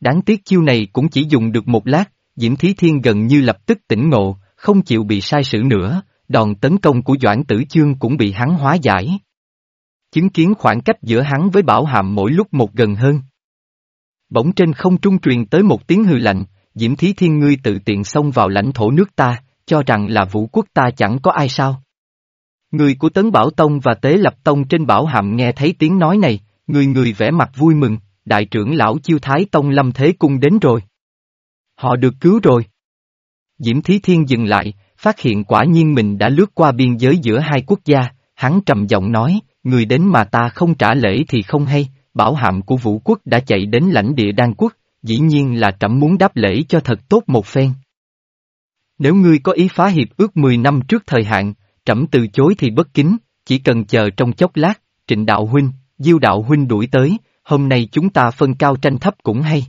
Đáng tiếc chiêu này cũng chỉ dùng được một lát, Diễm Thí Thiên gần như lập tức tỉnh ngộ, không chịu bị sai sử nữa, đòn tấn công của Doãn Tử Chương cũng bị hắn hóa giải. Chứng kiến khoảng cách giữa hắn với Bảo Hàm mỗi lúc một gần hơn. Bỗng trên không trung truyền tới một tiếng hư lạnh, Diễm Thí Thiên ngươi tự tiện xông vào lãnh thổ nước ta, cho rằng là vũ quốc ta chẳng có ai sao. Người của Tấn Bảo Tông và Tế Lập Tông trên Bảo Hàm nghe thấy tiếng nói này, người người vẻ mặt vui mừng, đại trưởng lão Chiêu Thái Tông Lâm Thế Cung đến rồi. Họ được cứu rồi. Diễm Thí Thiên dừng lại, phát hiện quả nhiên mình đã lướt qua biên giới giữa hai quốc gia, hắn trầm giọng nói, người đến mà ta không trả lễ thì không hay, bảo hạm của vũ quốc đã chạy đến lãnh địa đan quốc, dĩ nhiên là trẫm muốn đáp lễ cho thật tốt một phen. Nếu ngươi có ý phá hiệp ước 10 năm trước thời hạn, trẫm từ chối thì bất kính, chỉ cần chờ trong chốc lát, trịnh đạo huynh, diêu đạo huynh đuổi tới, hôm nay chúng ta phân cao tranh thấp cũng hay.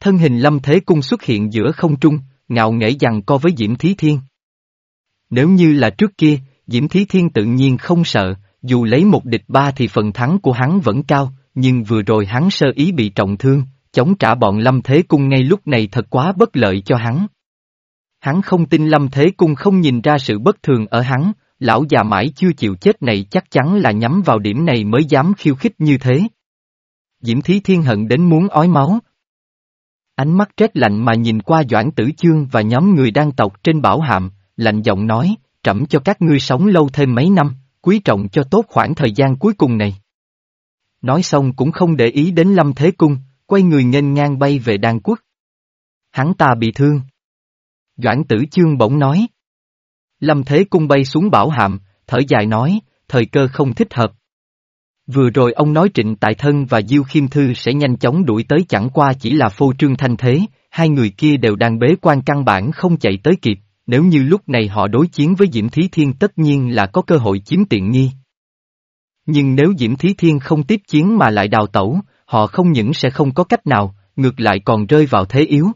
Thân hình lâm thế cung xuất hiện giữa không trung, ngạo nghễ rằng co với Diễm Thí Thiên. Nếu như là trước kia, Diễm Thí Thiên tự nhiên không sợ, dù lấy một địch ba thì phần thắng của hắn vẫn cao, nhưng vừa rồi hắn sơ ý bị trọng thương, chống trả bọn Lâm Thế Cung ngay lúc này thật quá bất lợi cho hắn. Hắn không tin Lâm Thế Cung không nhìn ra sự bất thường ở hắn, lão già mãi chưa chịu chết này chắc chắn là nhắm vào điểm này mới dám khiêu khích như thế. Diễm Thí Thiên hận đến muốn ói máu, Ánh mắt rét lạnh mà nhìn qua Doãn Tử Chương và nhóm người đang tộc trên bảo hàm, lạnh giọng nói, trẫm cho các ngươi sống lâu thêm mấy năm, quý trọng cho tốt khoảng thời gian cuối cùng này. Nói xong cũng không để ý đến Lâm Thế Cung, quay người nghênh ngang bay về đan quốc. Hắn ta bị thương. Doãn Tử Chương bỗng nói. Lâm Thế Cung bay xuống bảo hàm, thở dài nói, thời cơ không thích hợp, Vừa rồi ông nói Trịnh Tại Thân và Diêu Khiêm Thư sẽ nhanh chóng đuổi tới chẳng qua chỉ là phô trương thanh thế, hai người kia đều đang bế quan căn bản không chạy tới kịp, nếu như lúc này họ đối chiến với Diễm Thí Thiên tất nhiên là có cơ hội chiếm tiện nghi. Nhưng nếu Diễm Thí Thiên không tiếp chiến mà lại đào tẩu, họ không những sẽ không có cách nào, ngược lại còn rơi vào thế yếu.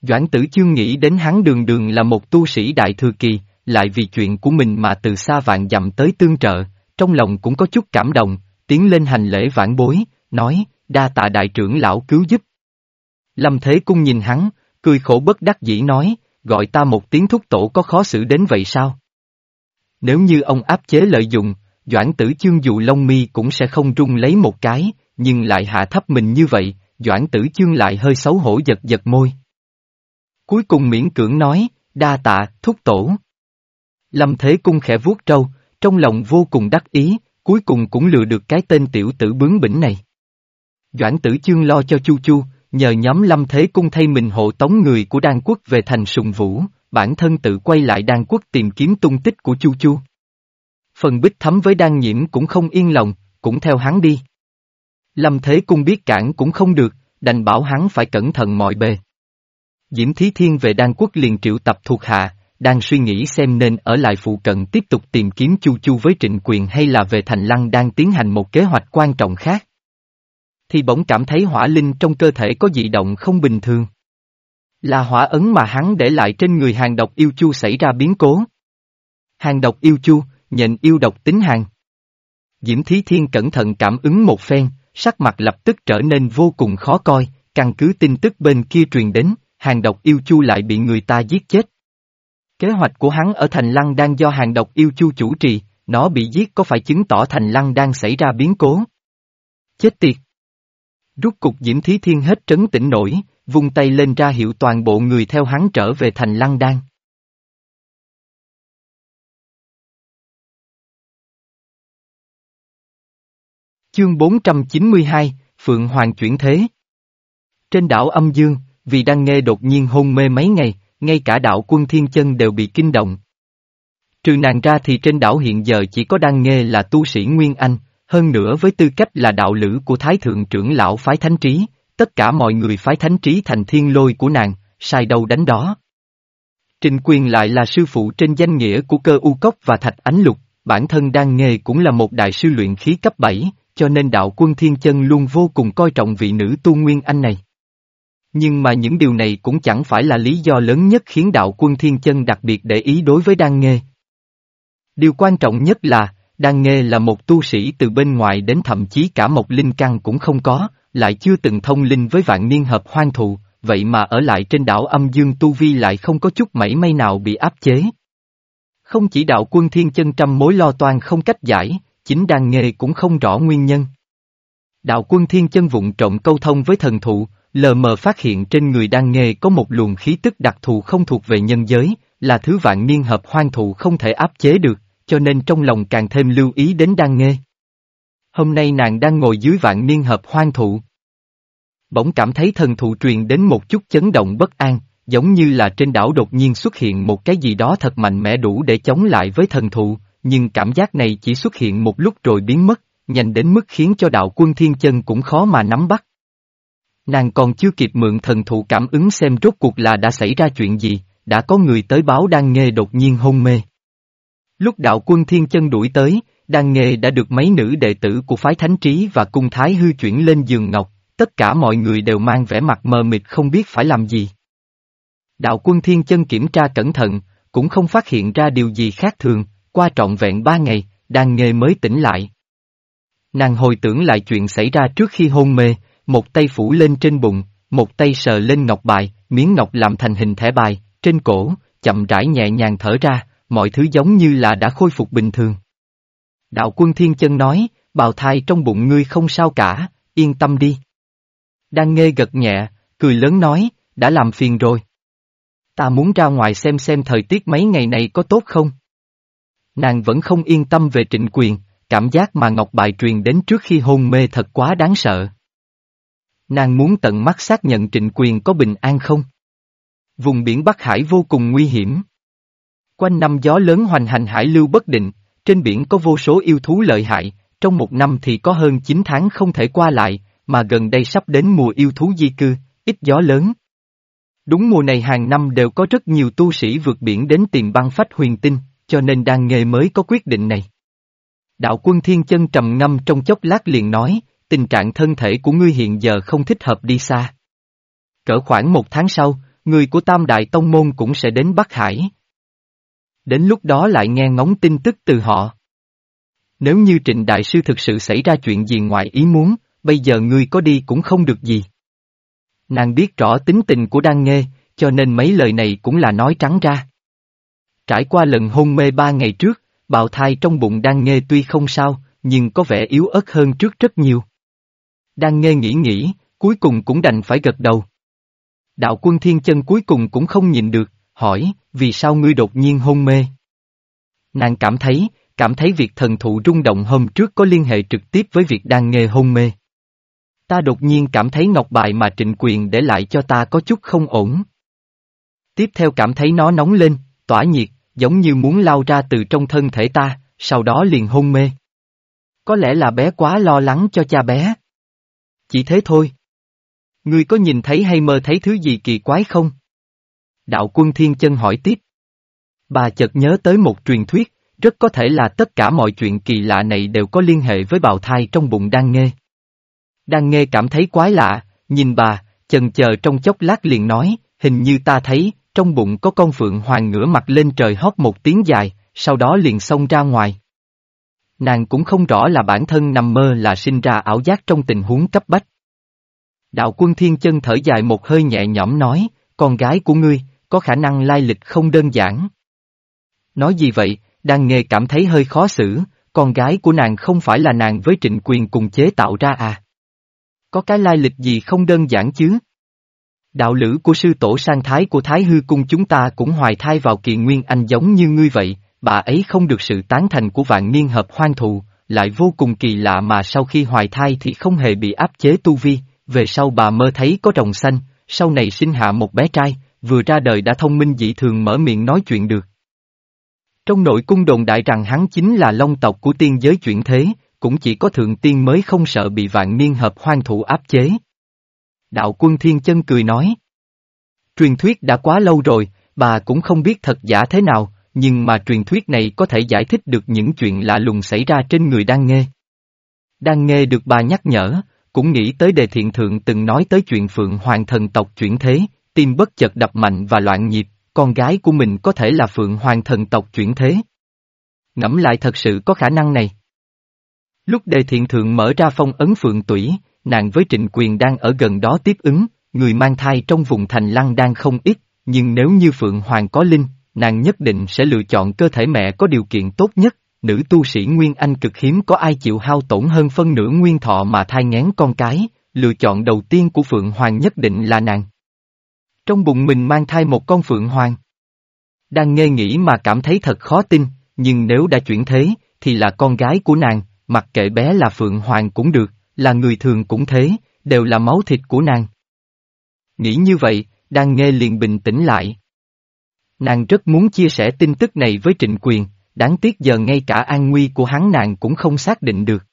Doãn tử chương nghĩ đến hắn đường đường là một tu sĩ đại thừa kỳ, lại vì chuyện của mình mà từ xa vạn dặm tới tương trợ, trong lòng cũng có chút cảm động, tiến lên hành lễ vãn bối, nói, đa tạ đại trưởng lão cứu giúp. Lâm Thế Cung nhìn hắn, cười khổ bất đắc dĩ nói, gọi ta một tiếng thúc tổ có khó xử đến vậy sao? Nếu như ông áp chế lợi dụng, Doãn tử chương dù lông mi cũng sẽ không rung lấy một cái, nhưng lại hạ thấp mình như vậy, Doãn tử chương lại hơi xấu hổ giật giật môi. Cuối cùng miễn cưỡng nói, đa tạ, thúc tổ. Lâm Thế Cung khẽ vuốt trâu, trong lòng vô cùng đắc ý, cuối cùng cũng lừa được cái tên tiểu tử bướng bỉnh này. Doãn tử chương lo cho Chu Chu, nhờ nhóm Lâm Thế Cung thay mình hộ tống người của Đan Quốc về thành sùng vũ, bản thân tự quay lại Đan Quốc tìm kiếm tung tích của Chu Chu. Phần bích thấm với Đan Nhiễm cũng không yên lòng, cũng theo hắn đi. Lâm Thế Cung biết cản cũng không được, đành bảo hắn phải cẩn thận mọi bề. Diễm Thí Thiên về Đan Quốc liền triệu tập thuộc hạ, đang suy nghĩ xem nên ở lại phụ cận tiếp tục tìm kiếm Chu Chu với trịnh quyền hay là về Thành Lăng đang tiến hành một kế hoạch quan trọng khác. Thì bỗng cảm thấy hỏa linh trong cơ thể có dị động không bình thường. Là hỏa ấn mà hắn để lại trên người hàng độc yêu chu xảy ra biến cố. Hàng độc yêu chu, nhận yêu độc tính hàng. Diễm Thí Thiên cẩn thận cảm ứng một phen, sắc mặt lập tức trở nên vô cùng khó coi, căn cứ tin tức bên kia truyền đến, hàng độc yêu chu lại bị người ta giết chết. Kế hoạch của hắn ở Thành Lăng đang do hàng độc yêu chu chủ trì, nó bị giết có phải chứng tỏ Thành Lăng đang xảy ra biến cố? Chết tiệt! Rút cục Diễm Thí Thiên hết trấn tĩnh nổi, vung tay lên ra hiệu toàn bộ người theo hắn trở về Thành Lăng Đan. Chương 492, Phượng Hoàng chuyển thế Trên đảo âm dương, vì đang nghe đột nhiên hôn mê mấy ngày, ngay cả đạo quân thiên chân đều bị kinh động. Trừ nàng ra thì trên đảo hiện giờ chỉ có đang nghe là tu sĩ Nguyên Anh, hơn nữa với tư cách là đạo lữ của Thái Thượng trưởng lão phái thánh trí, tất cả mọi người phái thánh trí thành thiên lôi của nàng, sai đâu đánh đó. Trình quyền lại là sư phụ trên danh nghĩa của cơ u cốc và thạch ánh lục, bản thân đang nghề cũng là một đại sư luyện khí cấp 7, cho nên đạo quân thiên chân luôn vô cùng coi trọng vị nữ tu Nguyên Anh này. Nhưng mà những điều này cũng chẳng phải là lý do lớn nhất khiến đạo quân thiên chân đặc biệt để ý đối với Đan Nghê. Điều quan trọng nhất là, Đan Nghê là một tu sĩ từ bên ngoài đến thậm chí cả một linh căn cũng không có, lại chưa từng thông linh với vạn niên hợp hoang thụ, vậy mà ở lại trên đảo âm dương tu vi lại không có chút mảy may nào bị áp chế. Không chỉ đạo quân thiên chân trăm mối lo toan không cách giải, chính Đan nghề cũng không rõ nguyên nhân. Đạo quân thiên chân vụng trộm câu thông với thần thụ, lờ mờ phát hiện trên người đang nghề có một luồng khí tức đặc thù không thuộc về nhân giới, là thứ vạn niên hợp hoang thụ không thể áp chế được, cho nên trong lòng càng thêm lưu ý đến đang nghê. Hôm nay nàng đang ngồi dưới vạn niên hợp hoang thụ. Bỗng cảm thấy thần thụ truyền đến một chút chấn động bất an, giống như là trên đảo đột nhiên xuất hiện một cái gì đó thật mạnh mẽ đủ để chống lại với thần thụ, nhưng cảm giác này chỉ xuất hiện một lúc rồi biến mất, nhanh đến mức khiến cho đạo quân thiên chân cũng khó mà nắm bắt. Nàng còn chưa kịp mượn thần thụ cảm ứng xem rốt cuộc là đã xảy ra chuyện gì, đã có người tới báo đang nghe đột nhiên hôn mê. Lúc đạo quân thiên chân đuổi tới, đan nghề đã được mấy nữ đệ tử của phái thánh trí và cung thái hư chuyển lên giường ngọc, tất cả mọi người đều mang vẻ mặt mờ mịt không biết phải làm gì. Đạo quân thiên chân kiểm tra cẩn thận, cũng không phát hiện ra điều gì khác thường, qua trọn vẹn ba ngày, đan nghề mới tỉnh lại. Nàng hồi tưởng lại chuyện xảy ra trước khi hôn mê, một tay phủ lên trên bụng, một tay sờ lên ngọc bài, miếng ngọc làm thành hình thẻ bài, trên cổ, chậm rãi nhẹ nhàng thở ra, mọi thứ giống như là đã khôi phục bình thường. Đạo quân thiên chân nói, bào thai trong bụng ngươi không sao cả, yên tâm đi. Đang nghe gật nhẹ, cười lớn nói, đã làm phiền rồi. Ta muốn ra ngoài xem xem thời tiết mấy ngày này có tốt không? Nàng vẫn không yên tâm về trịnh quyền, cảm giác mà Ngọc Bài truyền đến trước khi hôn mê thật quá đáng sợ. Nàng muốn tận mắt xác nhận trịnh quyền có bình an không? Vùng biển Bắc Hải vô cùng nguy hiểm. Quanh năm gió lớn hoành hành hải lưu bất định, trên biển có vô số yêu thú lợi hại, trong một năm thì có hơn 9 tháng không thể qua lại, mà gần đây sắp đến mùa yêu thú di cư, ít gió lớn. Đúng mùa này hàng năm đều có rất nhiều tu sĩ vượt biển đến tìm băng phách huyền tinh, cho nên đang nghề mới có quyết định này. Đạo quân thiên chân trầm ngâm trong chốc lát liền nói, tình trạng thân thể của ngươi hiện giờ không thích hợp đi xa. Cỡ khoảng một tháng sau, người của Tam Đại Tông Môn cũng sẽ đến Bắc Hải. Đến lúc đó lại nghe ngóng tin tức từ họ. Nếu như Trịnh Đại Sư thực sự xảy ra chuyện gì ngoài ý muốn, bây giờ ngươi có đi cũng không được gì. Nàng biết rõ tính tình của Đan Nghê, cho nên mấy lời này cũng là nói trắng ra. Trải qua lần hôn mê ba ngày trước, bào thai trong bụng đang nghe tuy không sao, nhưng có vẻ yếu ớt hơn trước rất nhiều. Đang nghe nghĩ nghĩ, cuối cùng cũng đành phải gật đầu. Đạo quân thiên chân cuối cùng cũng không nhìn được, hỏi, vì sao ngươi đột nhiên hôn mê? Nàng cảm thấy, cảm thấy việc thần thụ rung động hôm trước có liên hệ trực tiếp với việc đang nghe hôn mê. Ta đột nhiên cảm thấy ngọc bài mà trịnh quyền để lại cho ta có chút không ổn. Tiếp theo cảm thấy nó nóng lên, tỏa nhiệt, giống như muốn lao ra từ trong thân thể ta, sau đó liền hôn mê. Có lẽ là bé quá lo lắng cho cha bé. Chỉ thế thôi. Ngươi có nhìn thấy hay mơ thấy thứ gì kỳ quái không? Đạo quân thiên chân hỏi tiếp. Bà chợt nhớ tới một truyền thuyết, rất có thể là tất cả mọi chuyện kỳ lạ này đều có liên hệ với bào thai trong bụng đang nghe. Đang nghe cảm thấy quái lạ, nhìn bà, chần chờ trong chốc lát liền nói, hình như ta thấy, trong bụng có con phượng hoàng ngửa mặt lên trời hót một tiếng dài, sau đó liền xông ra ngoài. Nàng cũng không rõ là bản thân nằm mơ là sinh ra ảo giác trong tình huống cấp bách. Đạo quân thiên chân thở dài một hơi nhẹ nhõm nói, con gái của ngươi, có khả năng lai lịch không đơn giản. Nói gì vậy, đang nghe cảm thấy hơi khó xử, con gái của nàng không phải là nàng với trịnh quyền cùng chế tạo ra à? Có cái lai lịch gì không đơn giản chứ? Đạo lữ của sư tổ sang thái của Thái Hư Cung chúng ta cũng hoài thai vào kỳ nguyên anh giống như ngươi vậy, bà ấy không được sự tán thành của vạn niên hợp hoang thụ, lại vô cùng kỳ lạ mà sau khi hoài thai thì không hề bị áp chế tu vi, về sau bà mơ thấy có rồng xanh, sau này sinh hạ một bé trai, vừa ra đời đã thông minh dị thường mở miệng nói chuyện được. Trong nội cung đồn đại rằng hắn chính là long tộc của tiên giới chuyển thế, cũng chỉ có thượng tiên mới không sợ bị vạn niên hợp hoang thủ áp chế. Đạo quân thiên chân cười nói. Truyền thuyết đã quá lâu rồi, bà cũng không biết thật giả thế nào, nhưng mà truyền thuyết này có thể giải thích được những chuyện lạ lùng xảy ra trên người đang nghe. Đang nghe được bà nhắc nhở, cũng nghĩ tới đề thiện thượng từng nói tới chuyện phượng hoàng thần tộc chuyển thế, tim bất chợt đập mạnh và loạn nhịp, con gái của mình có thể là phượng hoàng thần tộc chuyển thế. Ngẫm lại thật sự có khả năng này. Lúc đề thiện thượng mở ra phong ấn phượng tủy, nàng với trịnh quyền đang ở gần đó tiếp ứng, người mang thai trong vùng thành lăng đang không ít, nhưng nếu như phượng hoàng có linh, nàng nhất định sẽ lựa chọn cơ thể mẹ có điều kiện tốt nhất, nữ tu sĩ Nguyên Anh cực hiếm có ai chịu hao tổn hơn phân nửa nguyên thọ mà thai ngén con cái, lựa chọn đầu tiên của Phượng Hoàng nhất định là nàng. Trong bụng mình mang thai một con Phượng Hoàng. Đang nghe nghĩ mà cảm thấy thật khó tin, nhưng nếu đã chuyển thế, thì là con gái của nàng, mặc kệ bé là Phượng Hoàng cũng được, là người thường cũng thế, đều là máu thịt của nàng. Nghĩ như vậy, đang nghe liền bình tĩnh lại. Nàng rất muốn chia sẻ tin tức này với Trịnh Quyền, đáng tiếc giờ ngay cả an nguy của hắn nàng cũng không xác định được.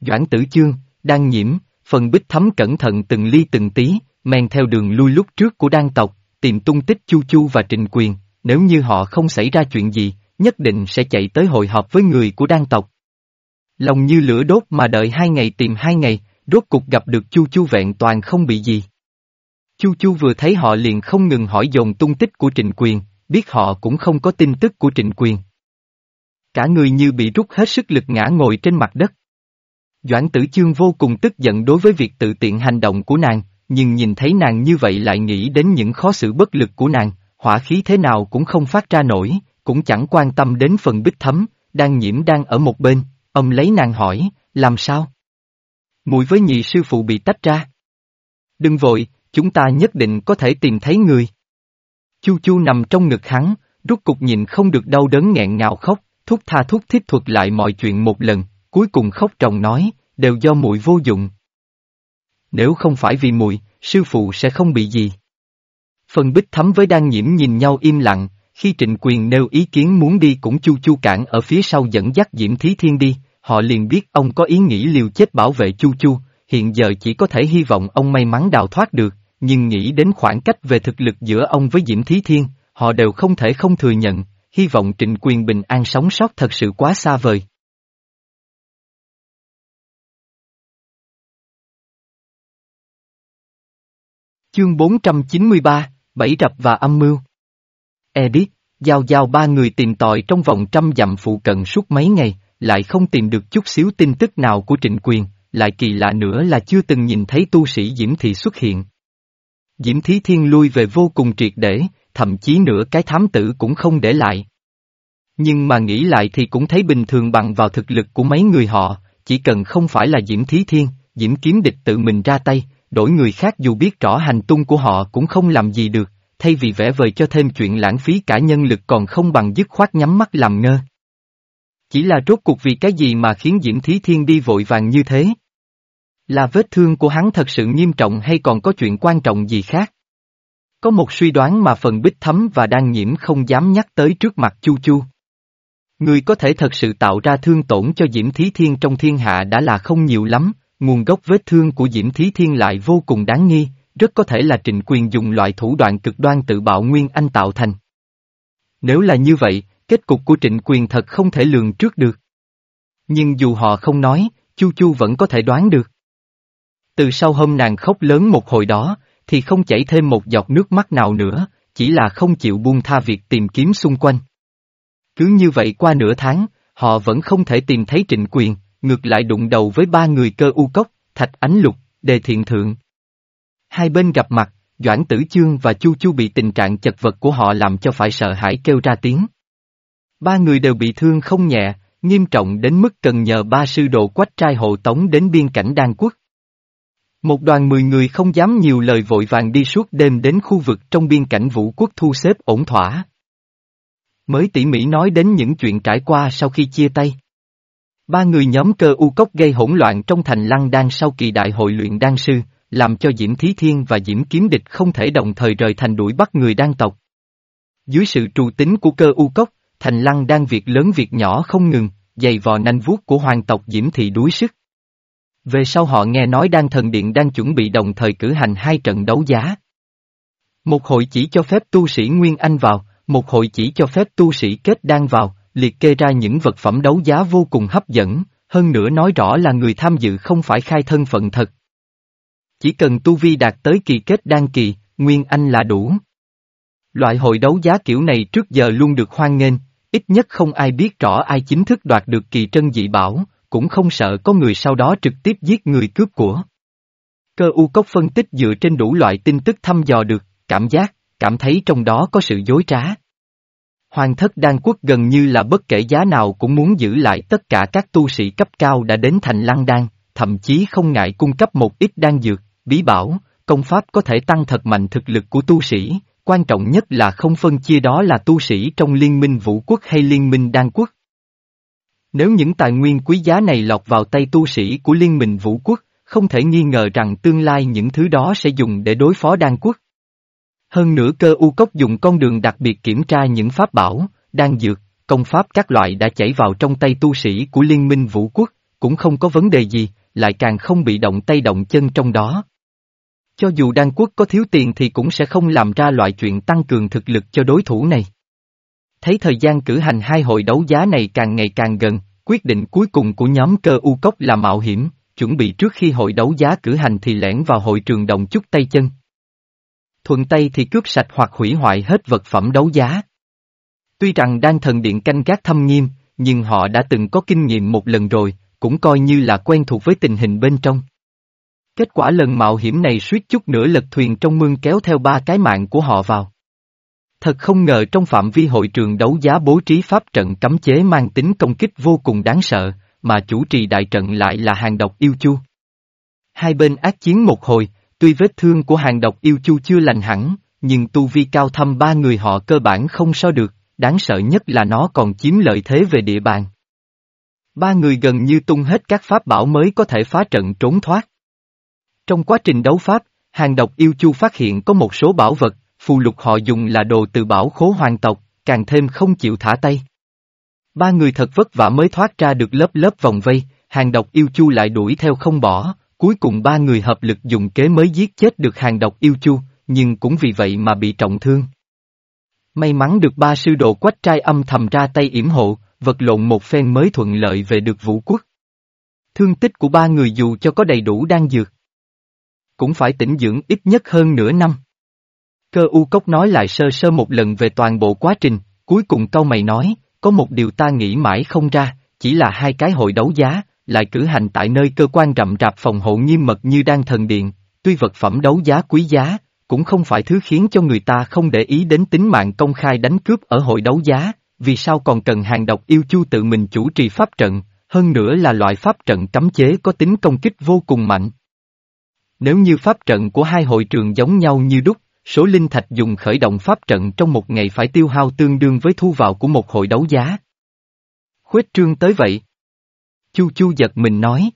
Doãn tử chương, đang nhiễm, phần bích thấm cẩn thận từng ly từng tí, men theo đường lui lúc trước của đan tộc, tìm tung tích Chu Chu và Trịnh Quyền, nếu như họ không xảy ra chuyện gì, nhất định sẽ chạy tới hội họp với người của đan tộc. Lòng như lửa đốt mà đợi hai ngày tìm hai ngày, rốt cục gặp được Chu Chu vẹn toàn không bị gì. Chu Chu vừa thấy họ liền không ngừng hỏi dồn tung tích của Trịnh Quyền, biết họ cũng không có tin tức của Trịnh Quyền. Cả người như bị rút hết sức lực ngã ngồi trên mặt đất. Doãn tử chương vô cùng tức giận đối với việc tự tiện hành động của nàng, nhưng nhìn thấy nàng như vậy lại nghĩ đến những khó xử bất lực của nàng, hỏa khí thế nào cũng không phát ra nổi, cũng chẳng quan tâm đến phần bích thấm, đang nhiễm đang ở một bên, ông lấy nàng hỏi, làm sao? Mùi với nhị sư phụ bị tách ra. Đừng vội, chúng ta nhất định có thể tìm thấy người. Chu chu nằm trong ngực hắn, rút cục nhìn không được đau đớn nghẹn ngào khóc, thúc tha thúc thiết thuật lại mọi chuyện một lần, cuối cùng khóc trồng nói, đều do muội vô dụng. Nếu không phải vì muội, sư phụ sẽ không bị gì. Phần bích thấm với đan nhiễm nhìn nhau im lặng, khi trịnh quyền nêu ý kiến muốn đi cũng chu chu cản ở phía sau dẫn dắt Diễm Thí Thiên đi, họ liền biết ông có ý nghĩ liều chết bảo vệ chu chu, hiện giờ chỉ có thể hy vọng ông may mắn đào thoát được, nhưng nghĩ đến khoảng cách về thực lực giữa ông với Diễm Thí Thiên, họ đều không thể không thừa nhận, hy vọng trịnh quyền bình an sống sót thật sự quá xa vời. Chương 493, Bảy rập và âm mưu. Edith, giao giao ba người tìm tòi trong vòng trăm dặm phụ cận suốt mấy ngày, lại không tìm được chút xíu tin tức nào của trịnh quyền, lại kỳ lạ nữa là chưa từng nhìn thấy tu sĩ Diễm Thị xuất hiện. Diễm Thí Thiên lui về vô cùng triệt để, thậm chí nửa cái thám tử cũng không để lại. Nhưng mà nghĩ lại thì cũng thấy bình thường bằng vào thực lực của mấy người họ, chỉ cần không phải là Diễm Thí Thiên, Diễm Kiếm Địch tự mình ra tay, đổi người khác dù biết rõ hành tung của họ cũng không làm gì được, thay vì vẽ vời cho thêm chuyện lãng phí cả nhân lực còn không bằng dứt khoát nhắm mắt làm ngơ, chỉ là rốt cuộc vì cái gì mà khiến Diễm Thí Thiên đi vội vàng như thế? Là vết thương của hắn thật sự nghiêm trọng hay còn có chuyện quan trọng gì khác? Có một suy đoán mà phần bích thấm và đang nhiễm không dám nhắc tới trước mặt Chu Chu. Người có thể thật sự tạo ra thương tổn cho Diễm Thí Thiên trong thiên hạ đã là không nhiều lắm, nguồn gốc vết thương của Diễm Thí Thiên lại vô cùng đáng nghi, rất có thể là trịnh quyền dùng loại thủ đoạn cực đoan tự bạo Nguyên Anh tạo thành. Nếu là như vậy, kết cục của trịnh quyền thật không thể lường trước được. Nhưng dù họ không nói, Chu Chu vẫn có thể đoán được. Từ sau hôm nàng khóc lớn một hồi đó, thì không chảy thêm một giọt nước mắt nào nữa, chỉ là không chịu buông tha việc tìm kiếm xung quanh. Cứ như vậy qua nửa tháng, họ vẫn không thể tìm thấy trịnh quyền, ngược lại đụng đầu với ba người cơ u cốc, thạch ánh lục, đề thiện thượng. Hai bên gặp mặt, Doãn Tử Chương và Chu Chu bị tình trạng chật vật của họ làm cho phải sợ hãi kêu ra tiếng. Ba người đều bị thương không nhẹ, nghiêm trọng đến mức cần nhờ ba sư đồ quách trai hộ tống đến biên cảnh Đan Quốc. Một đoàn mười người không dám nhiều lời vội vàng đi suốt đêm đến khu vực trong biên cảnh vũ quốc thu xếp ổn thỏa. Mới tỉ mỉ nói đến những chuyện trải qua sau khi chia tay. Ba người nhóm cơ u cốc gây hỗn loạn trong thành lăng đan sau kỳ đại hội luyện đan sư, làm cho Diễm Thí Thiên và Diễm Kiếm Địch không thể đồng thời rời thành đuổi bắt người đan tộc. Dưới sự trù tính của cơ u cốc, thành lăng đang việc lớn việc nhỏ không ngừng, dày vò nanh vuốt của hoàng tộc Diễm Thị đuối sức. Về sau họ nghe nói đan thần điện đang chuẩn bị đồng thời cử hành hai trận đấu giá. Một hội chỉ cho phép tu sĩ Nguyên Anh vào, một hội chỉ cho phép tu sĩ kết đan vào, liệt kê ra những vật phẩm đấu giá vô cùng hấp dẫn, hơn nữa nói rõ là người tham dự không phải khai thân phận thật. Chỉ cần tu vi đạt tới kỳ kết đan kỳ, Nguyên Anh là đủ. Loại hội đấu giá kiểu này trước giờ luôn được hoan nghênh, ít nhất không ai biết rõ ai chính thức đoạt được kỳ trân dị bảo, cũng không sợ có người sau đó trực tiếp giết người cướp của. Cơ u cốc phân tích dựa trên đủ loại tin tức thăm dò được, cảm giác, cảm thấy trong đó có sự dối trá. Hoàng thất đan quốc gần như là bất kể giá nào cũng muốn giữ lại tất cả các tu sĩ cấp cao đã đến thành lăng đan, thậm chí không ngại cung cấp một ít đan dược, bí bảo, công pháp có thể tăng thật mạnh thực lực của tu sĩ, quan trọng nhất là không phân chia đó là tu sĩ trong liên minh vũ quốc hay liên minh đan quốc. Nếu những tài nguyên quý giá này lọt vào tay tu sĩ của liên minh vũ quốc, không thể nghi ngờ rằng tương lai những thứ đó sẽ dùng để đối phó đan quốc. Hơn nữa cơ u cốc dùng con đường đặc biệt kiểm tra những pháp bảo, đan dược, công pháp các loại đã chảy vào trong tay tu sĩ của liên minh vũ quốc, cũng không có vấn đề gì, lại càng không bị động tay động chân trong đó. Cho dù đan quốc có thiếu tiền thì cũng sẽ không làm ra loại chuyện tăng cường thực lực cho đối thủ này. Thấy thời gian cử hành hai hội đấu giá này càng ngày càng gần, quyết định cuối cùng của nhóm cơ u cốc là mạo hiểm, chuẩn bị trước khi hội đấu giá cử hành thì lẻn vào hội trường đồng chút tay chân. Thuận tay thì cướp sạch hoặc hủy hoại hết vật phẩm đấu giá. Tuy rằng đang thần điện canh gác thâm nghiêm, nhưng họ đã từng có kinh nghiệm một lần rồi, cũng coi như là quen thuộc với tình hình bên trong. Kết quả lần mạo hiểm này suýt chút nữa lật thuyền trong mương kéo theo ba cái mạng của họ vào. Thật không ngờ trong phạm vi hội trường đấu giá bố trí pháp trận cấm chế mang tính công kích vô cùng đáng sợ, mà chủ trì đại trận lại là hàng độc yêu chu. Hai bên ác chiến một hồi, tuy vết thương của hàng độc yêu chu chưa lành hẳn, nhưng tu vi cao thâm ba người họ cơ bản không so được, đáng sợ nhất là nó còn chiếm lợi thế về địa bàn. Ba người gần như tung hết các pháp bảo mới có thể phá trận trốn thoát. Trong quá trình đấu pháp, hàng độc yêu chu phát hiện có một số bảo vật, phù lục họ dùng là đồ từ bảo khố hoàng tộc, càng thêm không chịu thả tay. Ba người thật vất vả mới thoát ra được lớp lớp vòng vây, hàng độc yêu chu lại đuổi theo không bỏ, cuối cùng ba người hợp lực dùng kế mới giết chết được hàng độc yêu chu, nhưng cũng vì vậy mà bị trọng thương. May mắn được ba sư đồ quách trai âm thầm ra tay yểm hộ, vật lộn một phen mới thuận lợi về được vũ quốc. Thương tích của ba người dù cho có đầy đủ đan dược. Cũng phải tĩnh dưỡng ít nhất hơn nửa năm. Cơ u cốc nói lại sơ sơ một lần về toàn bộ quá trình, cuối cùng câu mày nói, có một điều ta nghĩ mãi không ra, chỉ là hai cái hội đấu giá, lại cử hành tại nơi cơ quan rậm rạp phòng hộ nghiêm mật như đang thần điện, tuy vật phẩm đấu giá quý giá, cũng không phải thứ khiến cho người ta không để ý đến tính mạng công khai đánh cướp ở hội đấu giá, vì sao còn cần hàng độc yêu chu tự mình chủ trì pháp trận, hơn nữa là loại pháp trận cấm chế có tính công kích vô cùng mạnh. Nếu như pháp trận của hai hội trường giống nhau như đúc, số linh thạch dùng khởi động pháp trận trong một ngày phải tiêu hao tương đương với thu vào của một hội đấu giá. Khuếch trương tới vậy. Chu Chu giật mình nói.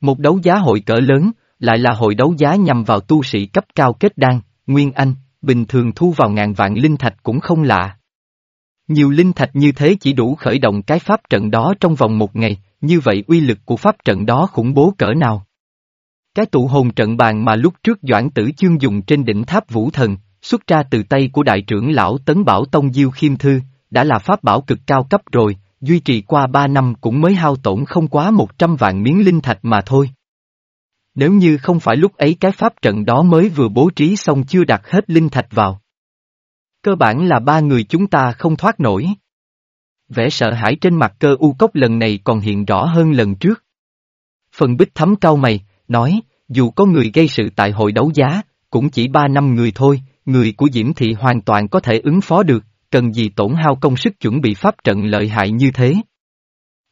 Một đấu giá hội cỡ lớn, lại là hội đấu giá nhằm vào tu sĩ cấp cao kết đan, Nguyên Anh, bình thường thu vào ngàn vạn linh thạch cũng không lạ. Nhiều linh thạch như thế chỉ đủ khởi động cái pháp trận đó trong vòng một ngày, như vậy uy lực của pháp trận đó khủng bố cỡ nào. Cái tụ hồn trận bàn mà lúc trước Doãn Tử Chương dùng trên đỉnh tháp Vũ Thần, xuất ra từ tay của đại trưởng lão Tấn Bảo Tông Diêu Khiêm Thư, đã là pháp bảo cực cao cấp rồi, duy trì qua ba năm cũng mới hao tổn không quá một trăm vạn miếng linh thạch mà thôi. Nếu như không phải lúc ấy cái pháp trận đó mới vừa bố trí xong chưa đặt hết linh thạch vào. Cơ bản là ba người chúng ta không thoát nổi. Vẻ sợ hãi trên mặt cơ u cốc lần này còn hiện rõ hơn lần trước. Phần bích thấm cao mày, nói, dù có người gây sự tại hội đấu giá, cũng chỉ ba năm người thôi, người của Diễm Thị hoàn toàn có thể ứng phó được, cần gì tổn hao công sức chuẩn bị pháp trận lợi hại như thế.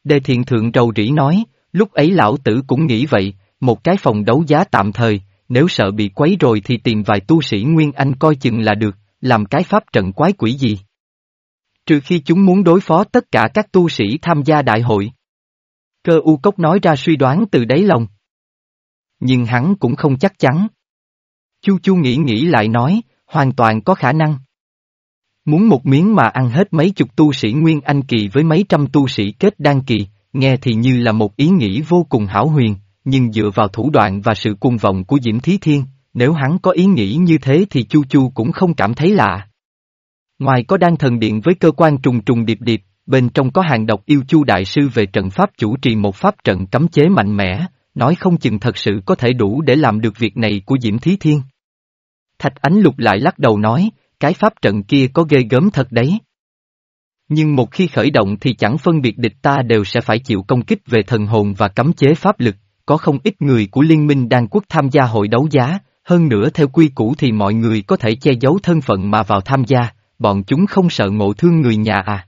Đề thiện thượng rầu rĩ nói, lúc ấy lão tử cũng nghĩ vậy, một cái phòng đấu giá tạm thời, nếu sợ bị quấy rồi thì tìm vài tu sĩ Nguyên Anh coi chừng là được, làm cái pháp trận quái quỷ gì. Trừ khi chúng muốn đối phó tất cả các tu sĩ tham gia đại hội. Cơ u cốc nói ra suy đoán từ đáy lòng. Nhưng hắn cũng không chắc chắn. Chu Chu nghĩ nghĩ lại nói, hoàn toàn có khả năng. Muốn một miếng mà ăn hết mấy chục tu sĩ Nguyên Anh Kỳ với mấy trăm tu sĩ kết đan kỳ, nghe thì như là một ý nghĩ vô cùng hảo huyền, nhưng dựa vào thủ đoạn và sự cuồng vọng của Diễm Thí Thiên, nếu hắn có ý nghĩ như thế thì Chu Chu cũng không cảm thấy lạ. Ngoài có đan thần điện với cơ quan trùng trùng điệp điệp, bên trong có hàng độc yêu Chu Đại Sư về trận pháp chủ trì một pháp trận cấm chế mạnh mẽ, nói không chừng thật sự có thể đủ để làm được việc này của Diễm Thí Thiên. Thạch Ánh Lục lại lắc đầu nói, cái pháp trận kia có ghê gớm thật đấy. Nhưng một khi khởi động thì chẳng phân biệt địch ta đều sẽ phải chịu công kích về thần hồn và cấm chế pháp lực, có không ít người của Liên minh Đan Quốc tham gia hội đấu giá, hơn nữa theo quy củ thì mọi người có thể che giấu thân phận mà vào tham gia, bọn chúng không sợ ngộ thương người nhà à.